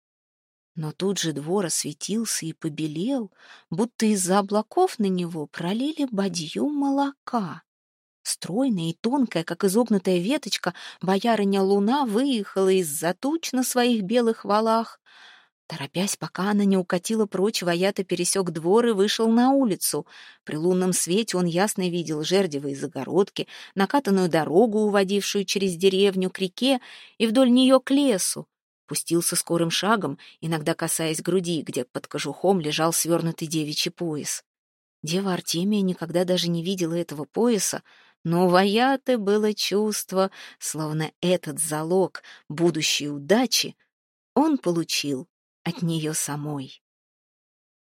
Но тут же двор осветился и побелел, будто из-за облаков на него пролили бадью молока. Стройная и тонкая, как изогнутая веточка, боярыня Луна выехала из-за туч на своих белых валах. Торопясь, пока она не укатила прочь, Ваята пересек двор и вышел на улицу. При лунном свете он ясно видел жердевые загородки, накатанную дорогу, уводившую через деревню к реке и вдоль нее к лесу. Пустился скорым шагом, иногда касаясь груди, где под кожухом лежал свернутый девичий пояс. Дева Артемия никогда даже не видела этого пояса, но у Ваяты было чувство, словно этот залог будущей удачи он получил от нее самой.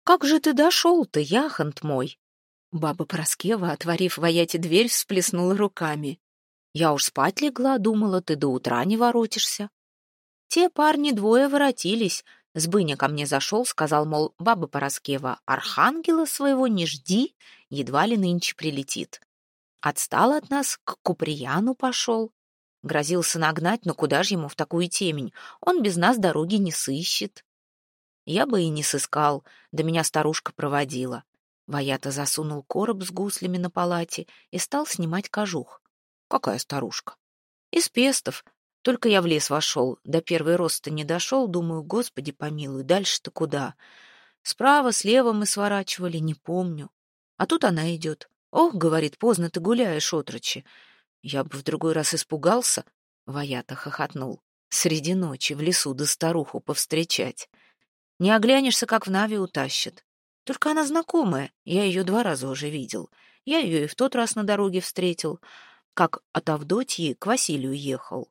«Как же ты дошел-то, яхонт мой?» Баба Проскева, отворив вояте дверь, всплеснула руками. «Я уж спать легла, думала, ты до утра не воротишься». Те парни двое воротились. Сбыня ко мне зашел, сказал, мол, баба Пороскева, архангела своего не жди, едва ли нынче прилетит. Отстал от нас, к Куприяну пошел. Грозился нагнать, но куда же ему в такую темень? Он без нас дороги не сыщет. Я бы и не сыскал, да меня старушка проводила. Ваята засунул короб с гуслями на палате и стал снимать кожух. Какая старушка? Из пестов. Только я в лес вошел, до первой роста не дошел, думаю, господи помилуй, дальше-то куда? Справа, слева мы сворачивали, не помню. А тут она идет. Ох, говорит, поздно ты гуляешь, отрочи. Я бы в другой раз испугался, Ваята хохотнул. Среди ночи в лесу да старуху повстречать. Не оглянешься, как в Нави утащат. Только она знакомая, я ее два раза уже видел. Я ее и в тот раз на дороге встретил, как от Авдотьи к Василию ехал.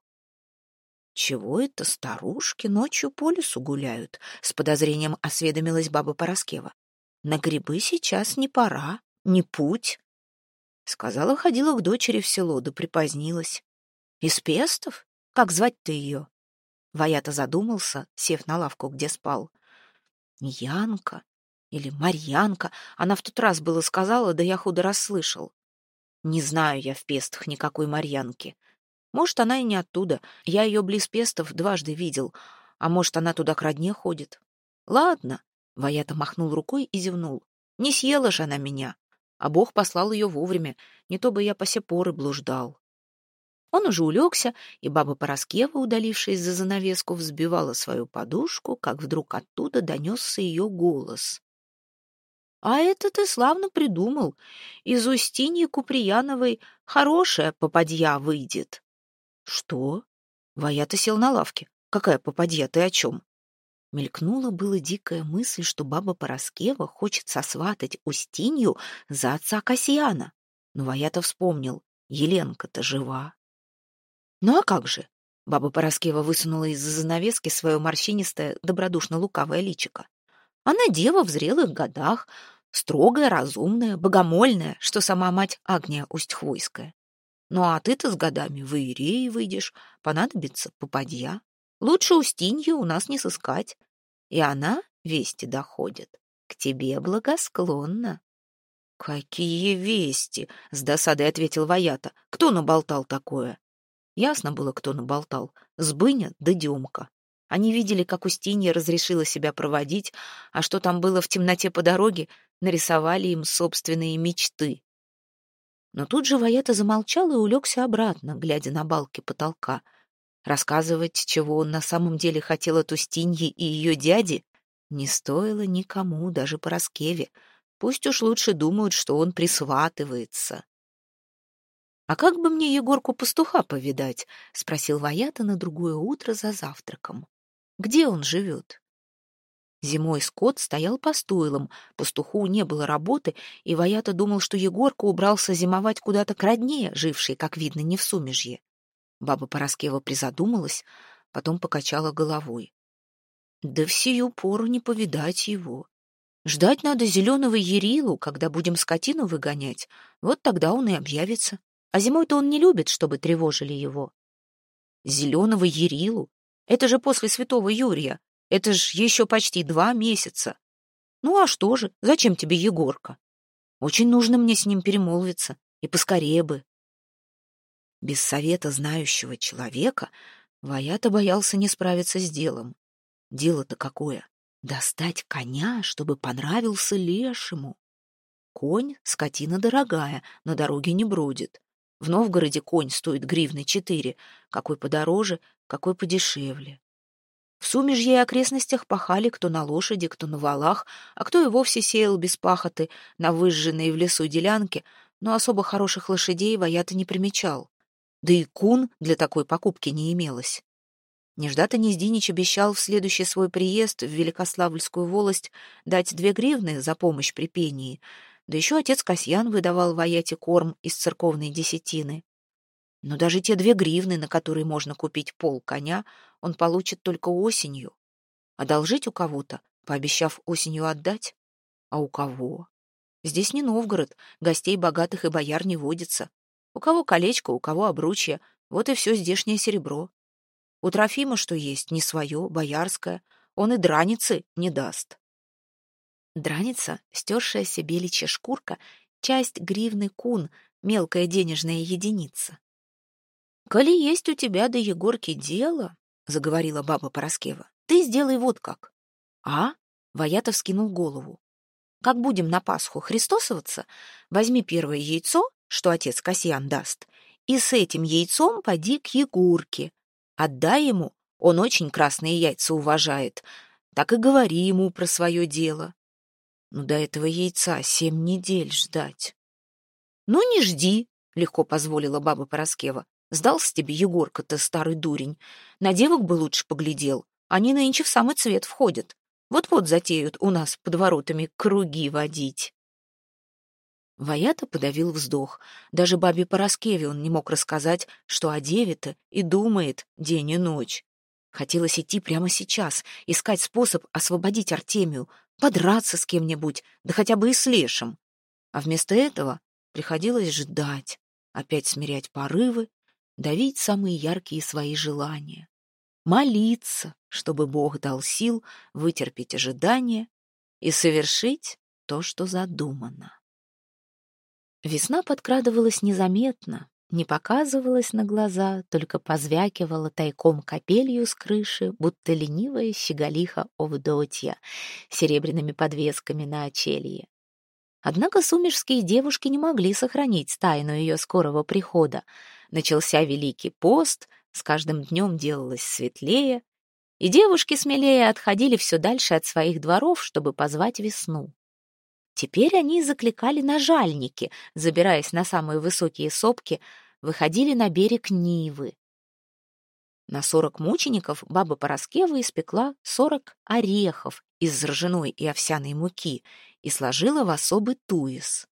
«Чего это старушки ночью по лесу гуляют?» — с подозрением осведомилась баба Пороскева. «На грибы сейчас не пора, не путь». Сказала, ходила к дочери в село, да припозднилась. «Из пестов? Как звать-то ее?» Ваята задумался, сев на лавку, где спал. Янка или Марьянка, она в тот раз было сказала, да я худо расслышал. Не знаю я в пестах никакой Марьянки. Может, она и не оттуда. Я ее близ пестов дважды видел. А может, она туда к родне ходит. Ладно. Ваята махнул рукой и зевнул. Не съела же она меня. А Бог послал ее вовремя. Не то бы я по се поры блуждал. Он уже улегся, и баба Пороскева, удалившись за занавеску, взбивала свою подушку, как вдруг оттуда донесся ее голос. «А это ты славно придумал. Из Устиньи Куприяновой хорошая попадья выйдет». «Что?» Ваята сел на лавке. «Какая попадья? Ты о чем?» Мелькнула была дикая мысль, что баба Пороскева хочет сосватать Устинью за отца Касьяна. Но Ваята вспомнил, Еленка-то жива. Ну а как же? Баба Пороскева высунула из-за занавески свое морщинистое, добродушно-лукавое личико. Она дева в зрелых годах, строгая, разумная, богомольная, что сама мать Агния Усть-Хвойская. Ну а ты-то с годами в Иереи выйдешь, понадобится попадья. Лучше Устинью у нас не сыскать. И она, вести доходит, к тебе благосклонна. «Какие вести?» — с досадой ответил Ваята. «Кто наболтал такое?» Ясно было, кто наболтал. Сбыня да Демка. Они видели, как Устинья разрешила себя проводить, а что там было в темноте по дороге, нарисовали им собственные мечты. Но тут же Ваята замолчал и улегся обратно, глядя на балки потолка. Рассказывать, чего он на самом деле хотел от Устиньи и ее дяди, не стоило никому, даже Пороскеве. Пусть уж лучше думают, что он присватывается. «А как бы мне Егорку-пастуха повидать?» — спросил Ваята на другое утро за завтраком. «Где он живет?» Зимой скот стоял по стойлам, пастуху не было работы, и Ваята думал, что Егорка убрался зимовать куда-то к родне, жившей, как видно, не в Сумежье. Баба Пороскева призадумалась, потом покачала головой. «Да в сию пору не повидать его. Ждать надо зеленого Ерилу, когда будем скотину выгонять. Вот тогда он и объявится. А зимой-то он не любит, чтобы тревожили его. Зеленого Ерилу? Это же после святого Юрия. Это ж еще почти два месяца. Ну а что же, зачем тебе Егорка? Очень нужно мне с ним перемолвиться, и поскорее бы. Без совета знающего человека Ваята боялся не справиться с делом. Дело-то какое? Достать коня, чтобы понравился лешему. Конь — скотина дорогая, на дороге не бродит. В Новгороде конь стоит гривны четыре, какой подороже, какой подешевле. В Сумежье и окрестностях пахали кто на лошади, кто на валах, а кто и вовсе сеял без пахоты на выжженные в лесу делянки, но особо хороших лошадей Ваята не примечал. Да и кун для такой покупки не имелось. Неждато Нездинич обещал в следующий свой приезд в Великославльскую волость дать две гривны за помощь при пении, да еще отец Касьян выдавал Ваяте корм из церковной десятины. Но даже те две гривны, на которые можно купить пол коня, он получит только осенью. Одолжить у кого-то, пообещав осенью отдать? А у кого? Здесь не Новгород, гостей богатых и бояр не водится. У кого колечко, у кого обручье, вот и все здешнее серебро. У Трофима что есть, не свое, боярское, он и драницы не даст. Драница, стершаяся беличья шкурка, часть гривны кун, мелкая денежная единица. «Коли есть у тебя до Егорки дело, — заговорила баба Пороскева, — ты сделай вот как». «А?» — Ваятов скинул голову. «Как будем на Пасху христосоваться, возьми первое яйцо, что отец Касьян даст, и с этим яйцом поди к Егорке. Отдай ему, он очень красные яйца уважает, так и говори ему про свое дело. Ну, до этого яйца семь недель ждать. Ну, не жди, — легко позволила баба Пороскева. Сдался тебе Егорка-то, старый дурень. На девок бы лучше поглядел. Они нынче в самый цвет входят. Вот-вот затеют у нас под воротами круги водить. Ваята подавил вздох. Даже бабе Пороскеве он не мог рассказать, что о деве-то и думает день и ночь. Хотелось идти прямо сейчас, искать способ освободить Артемию, подраться с кем-нибудь, да хотя бы и с Лешем. А вместо этого приходилось ждать, опять смирять порывы давить самые яркие свои желания, молиться, чтобы Бог дал сил вытерпеть ожидания и совершить то, что задумано. Весна подкрадывалась незаметно, не показывалась на глаза, только позвякивала тайком капелью с крыши, будто ленивая щеголиха Овдотья серебряными подвесками на очелье. Однако сумерские девушки не могли сохранить тайну ее скорого прихода. Начался Великий пост, с каждым днем делалось светлее, и девушки смелее отходили все дальше от своих дворов, чтобы позвать весну. Теперь они закликали на жальники, забираясь на самые высокие сопки, выходили на берег Нивы. На сорок мучеников баба Пороскева испекла сорок орехов из ржаной и овсяной муки и сложила в особый туис.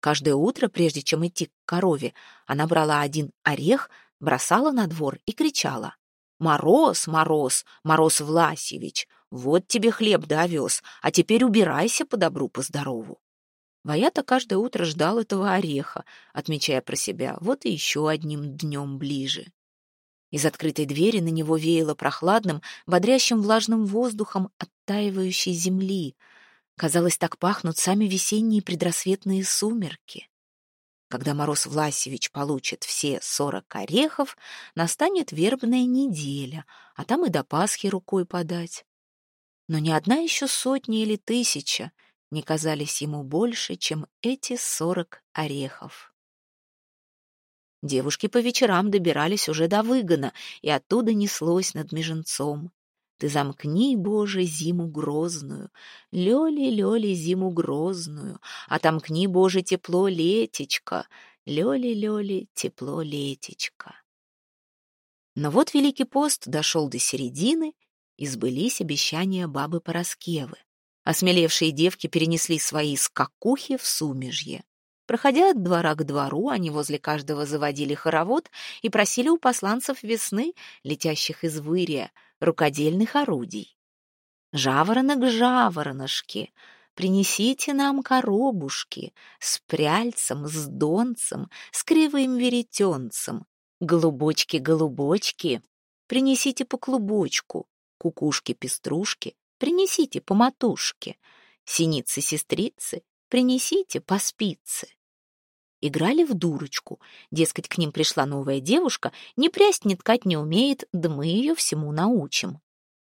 Каждое утро, прежде чем идти к корове, она брала один орех, бросала на двор и кричала. «Мороз, Мороз, Мороз Власьевич, вот тебе хлеб довез, а теперь убирайся по добру, по здорову». Ваята каждое утро ждал этого ореха, отмечая про себя, вот и еще одним днем ближе. Из открытой двери на него веяло прохладным, бодрящим влажным воздухом оттаивающей земли — Казалось, так пахнут сами весенние предрассветные сумерки. Когда Мороз Власевич получит все сорок орехов, настанет вербная неделя, а там и до Пасхи рукой подать. Но ни одна еще сотня или тысяча не казались ему больше, чем эти сорок орехов. Девушки по вечерам добирались уже до выгона, и оттуда неслось над меженцом. Ты замкни, Боже, зиму грозную, Лёли-лёли зиму грозную, Отомкни, Боже, тепло летечко, Лёли-лёли тепло летечко. Но вот Великий пост дошел до середины, и сбылись обещания бабы Пороскевы. Осмелевшие девки перенесли свои скакухи в сумежье. Проходя от двора к двору, они возле каждого заводили хоровод и просили у посланцев весны, летящих из вырия, рукодельных орудий. Жаворонок, жавороношки, принесите нам коробушки с пряльцем, с донцем, с кривым веретенцем. Голубочки-голубочки, принесите по клубочку, кукушки-пеструшки, принесите по матушке, синицы-сестрицы, принесите по спице. Играли в дурочку. Дескать, к ним пришла новая девушка, ни прясть, ни ткать не умеет, да мы ее всему научим.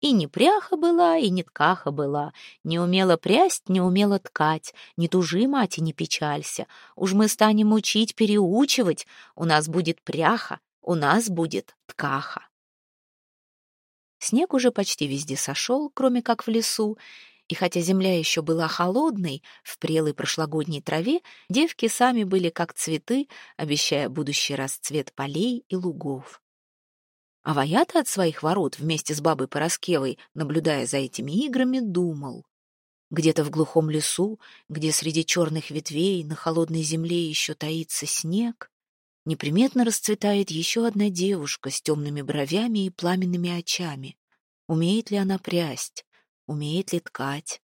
И не пряха была, и не ткаха была. Не умела прясть, не умела ткать. Не тужи, мать, и не печалься. Уж мы станем учить, переучивать. У нас будет пряха, у нас будет ткаха. Снег уже почти везде сошел, кроме как в лесу, и хотя земля еще была холодной, в прелой прошлогодней траве девки сами были как цветы, обещая будущий расцвет полей и лугов. А Ваята от своих ворот вместе с бабой Пороскевой, наблюдая за этими играми, думал. Где-то в глухом лесу, где среди черных ветвей на холодной земле еще таится снег, неприметно расцветает еще одна девушка с темными бровями и пламенными очами. Умеет ли она прясть? Умеет ли ткать?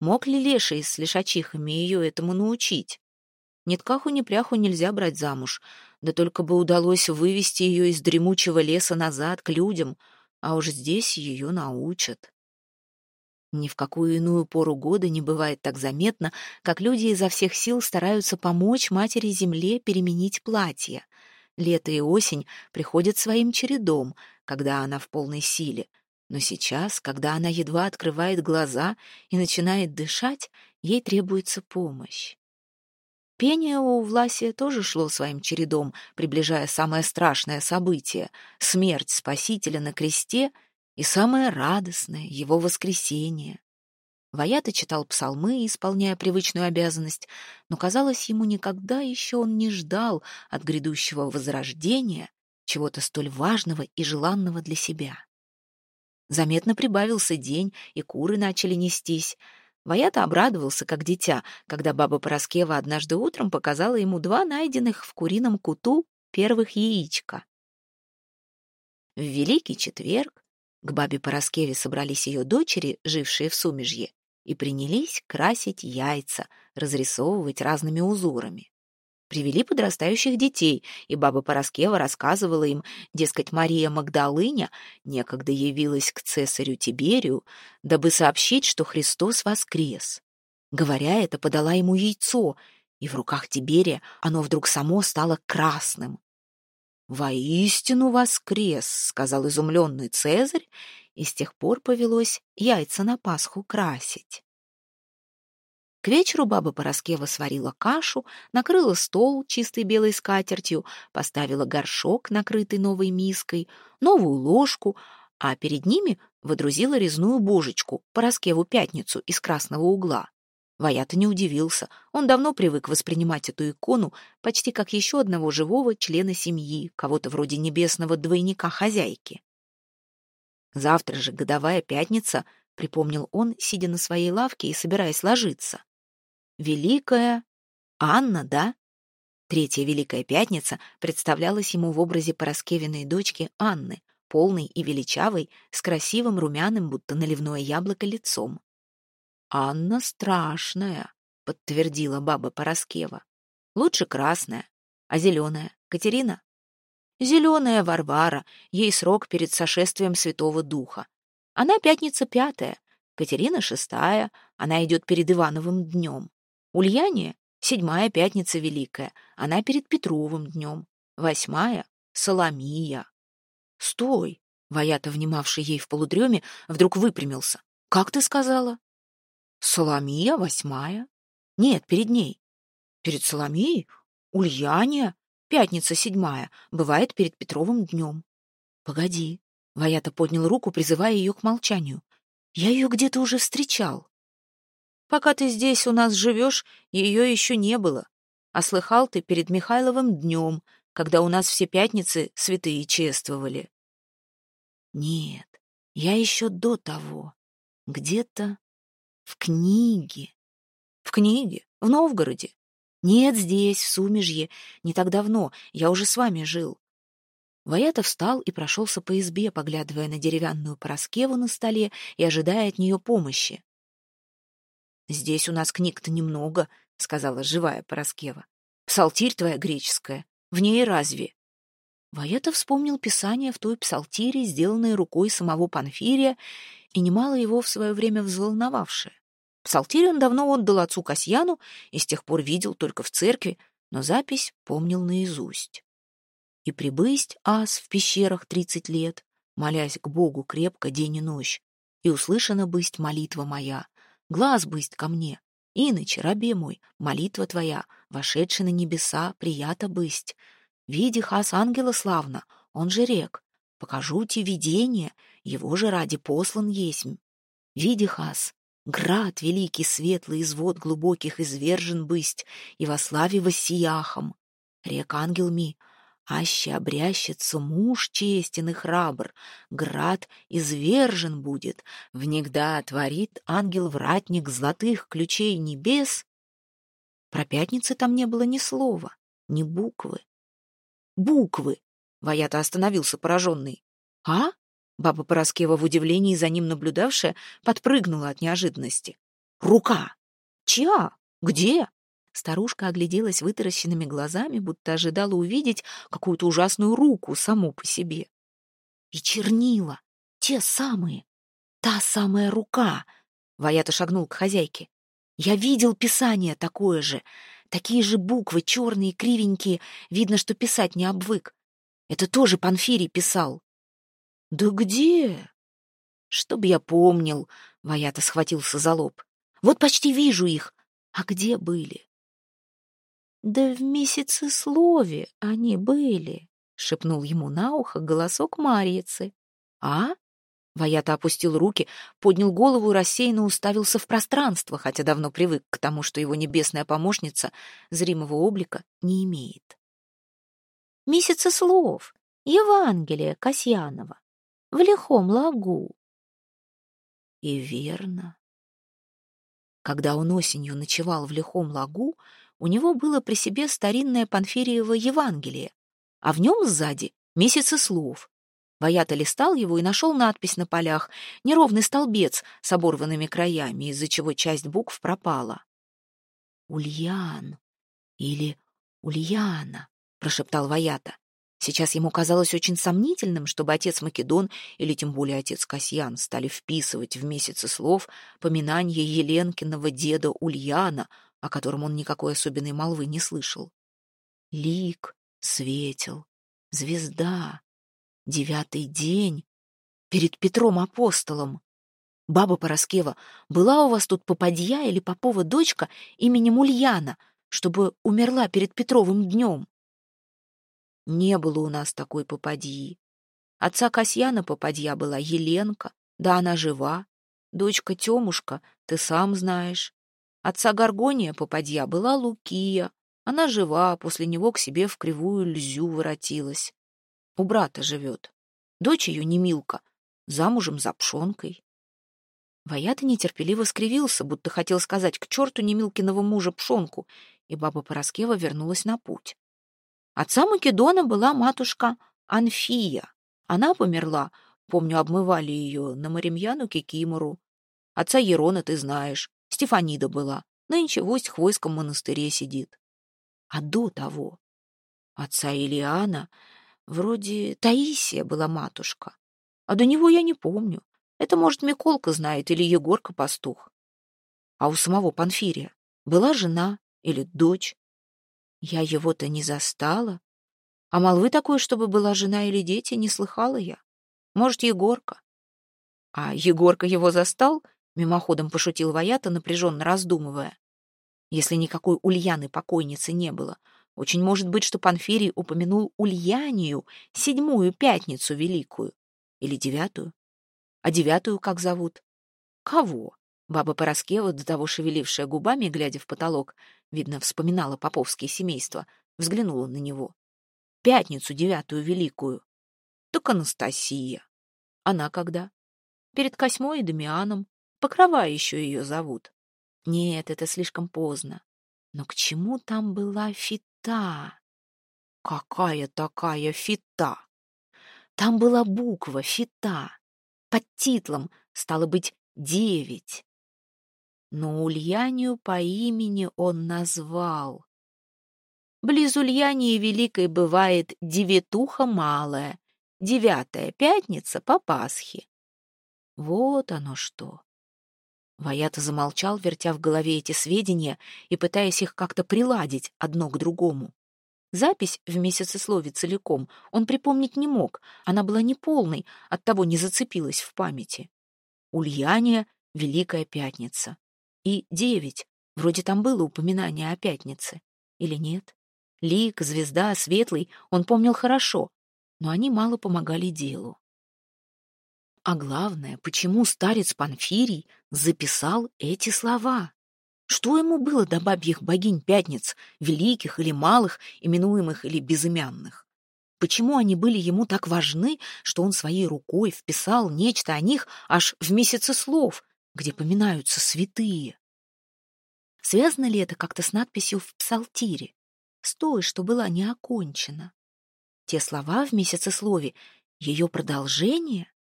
Мог ли леший с лишачихами ее этому научить? Ни ткаху, ни пряху нельзя брать замуж, да только бы удалось вывести ее из дремучего леса назад к людям, а уж здесь ее научат. Ни в какую иную пору года не бывает так заметно, как люди изо всех сил стараются помочь матери Земле переменить платье. Лето и осень приходят своим чередом, когда она в полной силе — но сейчас, когда она едва открывает глаза и начинает дышать, ей требуется помощь. Пение у Власия тоже шло своим чередом, приближая самое страшное событие — смерть Спасителя на кресте и самое радостное — его воскресение. Ваята читал псалмы, исполняя привычную обязанность, но, казалось, ему никогда еще он не ждал от грядущего возрождения чего-то столь важного и желанного для себя. Заметно прибавился день, и куры начали нестись. Ваята обрадовался, как дитя, когда баба Пороскева однажды утром показала ему два найденных в курином куту первых яичка. В Великий Четверг к бабе Пороскеве собрались ее дочери, жившие в Сумежье, и принялись красить яйца, разрисовывать разными узорами. Привели подрастающих детей, и баба Пороскева рассказывала им, дескать, Мария Магдалыня некогда явилась к цесарю Тиберию, дабы сообщить, что Христос воскрес. Говоря это, подала ему яйцо, и в руках Тиберия оно вдруг само стало красным. «Воистину воскрес», — сказал изумленный Цезарь, и с тех пор повелось яйца на Пасху красить. К вечеру баба Пороскева сварила кашу, накрыла стол чистой белой скатертью, поставила горшок, накрытый новой миской, новую ложку, а перед ними водрузила резную божечку, Пороскеву пятницу из красного угла. Ваята не удивился, он давно привык воспринимать эту икону почти как еще одного живого члена семьи, кого-то вроде небесного двойника хозяйки. «Завтра же годовая пятница», — припомнил он, сидя на своей лавке и собираясь ложиться. Великая Анна, да? Третья Великая Пятница представлялась ему в образе Пороскевиной дочки Анны, полной и величавой, с красивым румяным, будто наливное яблоко, лицом. «Анна страшная», — подтвердила баба Пороскева. «Лучше красная, а зеленая — Катерина?» «Зеленая Варвара, ей срок перед сошествием Святого Духа. Она пятница пятая, Катерина шестая, она идет перед Ивановым днем. Ульяне — седьмая пятница великая, она перед Петровым днем. Восьмая — Соломия. Стой! Ваята, внимавший ей в полудреме, вдруг выпрямился. Как ты сказала? Соломия восьмая? Нет, перед ней. Перед Соломией? Ульяне? Пятница седьмая, бывает перед Петровым днем. Погоди. Ваята поднял руку, призывая ее к молчанию. Я ее где-то уже встречал. Пока ты здесь у нас живешь, ее еще не было. А слыхал ты перед Михайловым днем, когда у нас все пятницы святые чествовали. Нет, я еще до того. Где-то в книге. В книге? В Новгороде? Нет, здесь, в Сумежье. Не так давно. Я уже с вами жил. Ваята встал и прошелся по избе, поглядывая на деревянную пороскеву на столе и ожидая от нее помощи. «Здесь у нас книг-то немного», — сказала живая Пороскева. «Псалтирь твоя греческая. В ней разве?» Ваета вспомнил писание в той псалтире, сделанной рукой самого Панфирия, и немало его в свое время взволновавшее. Псалтирь он давно отдал отцу Касьяну и с тех пор видел только в церкви, но запись помнил наизусть. «И прибысть, ас, в пещерах тридцать лет, молясь к Богу крепко день и ночь, и услышана бысть молитва моя, глаз бысть ко мне. Иначе, рабе мой, молитва твоя, вошедшая на небеса, прията бысть. Види хас ангела славно, он же рек. Покажу тебе видение, его же ради послан есмь. Види, хас, град великий светлый из вод глубоких извержен бысть, и во славе воссияхом. Рек ангел ми, аще обрящется муж честен и храбр, град извержен будет, внегда творит ангел-вратник золотых ключей небес. Про пятницы там не было ни слова, ни буквы. Буквы! Ваята остановился пораженный. А? Баба Пороскева в удивлении за ним наблюдавшая подпрыгнула от неожиданности. Рука! Чья? Где? Старушка огляделась вытаращенными глазами, будто ожидала увидеть какую-то ужасную руку саму по себе. И чернила, те самые, та самая рука. Ваята шагнул к хозяйке. Я видел писание такое же, такие же буквы, черные, кривенькие, видно, что писать не обвык. Это тоже Панфирий писал. Да где? Чтоб я помнил, Ваята схватился за лоб. Вот почти вижу их. А где были? «Да в месяце слове они были», — шепнул ему на ухо голосок Марьицы. «А?» Ваята опустил руки, поднял голову и рассеянно уставился в пространство, хотя давно привык к тому, что его небесная помощница зримого облика не имеет. «Месяцы слов, Евангелие Касьянова, в лихом лагу». И верно. Когда он осенью ночевал в лихом лагу, у него было при себе старинное Панфириево Евангелие, а в нем сзади месяцы слов. Ваята листал его и нашел надпись на полях, неровный столбец с оборванными краями, из-за чего часть букв пропала. «Ульян» или «Ульяна», — прошептал Ваята. Сейчас ему казалось очень сомнительным, чтобы отец Македон или тем более отец Касьян стали вписывать в месяцы слов поминание Еленкиного деда Ульяна, о котором он никакой особенной молвы не слышал. Лик светил, звезда, девятый день перед Петром Апостолом. Баба Пороскева, была у вас тут попадья или попова дочка именем Ульяна, чтобы умерла перед Петровым днем? Не было у нас такой попадьи. Отца Касьяна попадья была Еленка, да она жива. Дочка Темушка, ты сам знаешь. Отца Гаргония попадья была Лукия. Она жива, после него к себе в кривую льзю воротилась. У брата живет. Дочь ее не Милка, замужем за Пшонкой. Ваята нетерпеливо скривился, будто хотел сказать к черту Немилкиного мужа Пшонку, и баба Пороскева вернулась на путь. Отца Македона была матушка Анфия. Она померла, помню, обмывали ее на Маримьяну Кикимору. Отца Ерона ты знаешь, Стефанида была. Нынче в Усть-Хвойском монастыре сидит. А до того отца Илиана вроде Таисия была матушка. А до него я не помню. Это, может, Миколка знает или Егорка-пастух. А у самого Панфирия была жена или дочь. Я его-то не застала. А молвы такой, чтобы была жена или дети, не слыхала я. Может, Егорка. А Егорка его застал — Мимоходом пошутил Ваята, напряженно раздумывая. Если никакой Ульяны покойницы не было, очень может быть, что Панфирий упомянул Ульянию, седьмую пятницу великую. Или девятую? А девятую как зовут? Кого? Баба Пороскева, до того шевелившая губами, глядя в потолок, видно, вспоминала поповские семейства, взглянула на него. Пятницу девятую великую. Так Анастасия. Она когда? Перед Косьмой и Дамианом. Покрова еще ее зовут. Нет, это слишком поздно. Но к чему там была фита? Какая такая фита? Там была буква «фита». Под титлом, стало быть, девять. Но Ульянию по имени он назвал. Близ Ульянии Великой бывает девятуха малая, девятая пятница по Пасхе. Вот оно что. Ваята замолчал, вертя в голове эти сведения и пытаясь их как-то приладить одно к другому. Запись в месяцеслове целиком он припомнить не мог, она была неполной, оттого не зацепилась в памяти. Ульяния — Великая Пятница. И девять, вроде там было упоминание о Пятнице. Или нет? Лик, звезда, светлый он помнил хорошо, но они мало помогали делу. А главное, почему старец Панфирий записал эти слова? Что ему было до бабьих богинь-пятниц, великих или малых, именуемых или безымянных? Почему они были ему так важны, что он своей рукой вписал нечто о них аж в месяце слов, где поминаются святые? Связано ли это как-то с надписью в псалтире? С той, что была не окончена? Те слова в месяцеслове — ее продолжение?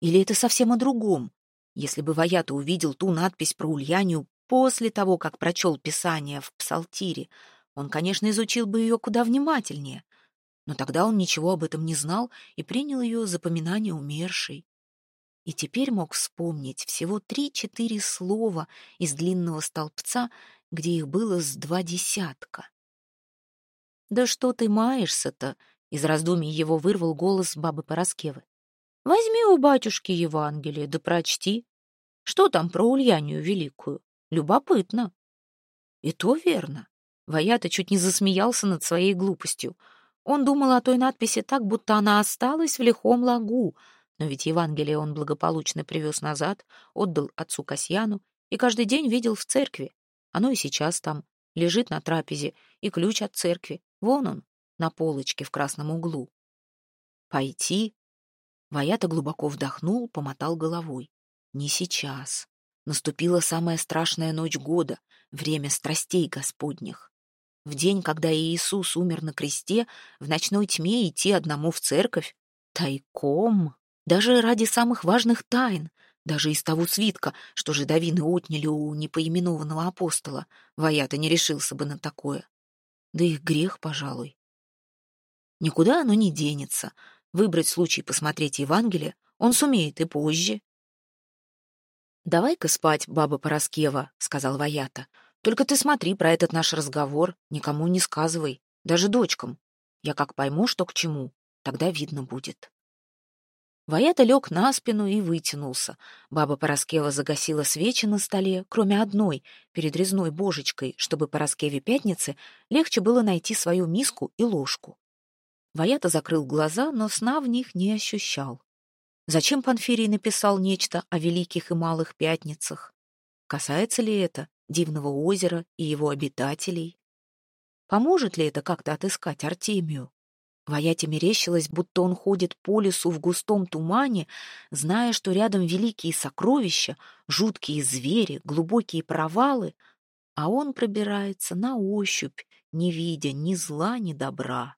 Или это совсем о другом? Если бы Ваята увидел ту надпись про Ульянию после того, как прочел Писание в Псалтире, он, конечно, изучил бы ее куда внимательнее. Но тогда он ничего об этом не знал и принял ее за поминание умершей. И теперь мог вспомнить всего три-четыре слова из длинного столбца, где их было с два десятка. «Да что ты маешься-то?» — из раздумий его вырвал голос бабы Пороскевы. «Возьми у батюшки Евангелие, да прочти. Что там про Ульянию Великую? Любопытно». И то верно. Ваята чуть не засмеялся над своей глупостью — он думал о той надписи так, будто она осталась в лихом лагу, но ведь Евангелие он благополучно привез назад, отдал отцу Касьяну и каждый день видел в церкви. Оно и сейчас там, лежит на трапезе, и ключ от церкви. Вон он, на полочке в красном углу. Пойти? Ваята глубоко вдохнул, помотал головой. Не сейчас. Наступила самая страшная ночь года, время страстей Господних. В день, когда Иисус умер на кресте, в ночной тьме идти одному в церковь? Тайком? Даже ради самых важных тайн, даже из того свитка, что жидовины отняли у непоименованного апостола, Ваята не решился бы на такое. Да их грех, пожалуй. Никуда оно не денется. Выбрать случай посмотреть Евангелие он сумеет и позже. «Давай-ка спать, баба Пороскева», — сказал Ваята. Только ты смотри про этот наш разговор, никому не сказывай, даже дочкам. Я как пойму, что к чему, тогда видно будет. Ваята лег на спину и вытянулся. Баба Пороскева загасила свечи на столе, кроме одной, перед резной божечкой, чтобы Пороскеве Пятницы легче было найти свою миску и ложку. Ваята закрыл глаза, но сна в них не ощущал. Зачем Панфирий написал нечто о великих и малых пятницах? Касается ли это Дивного озера и его обитателей. Поможет ли это как-то отыскать Артемию? Ваяте мерещилось, будто он ходит по лесу в густом тумане, зная, что рядом великие сокровища, жуткие звери, глубокие провалы, а он пробирается на ощупь, не видя ни зла, ни добра.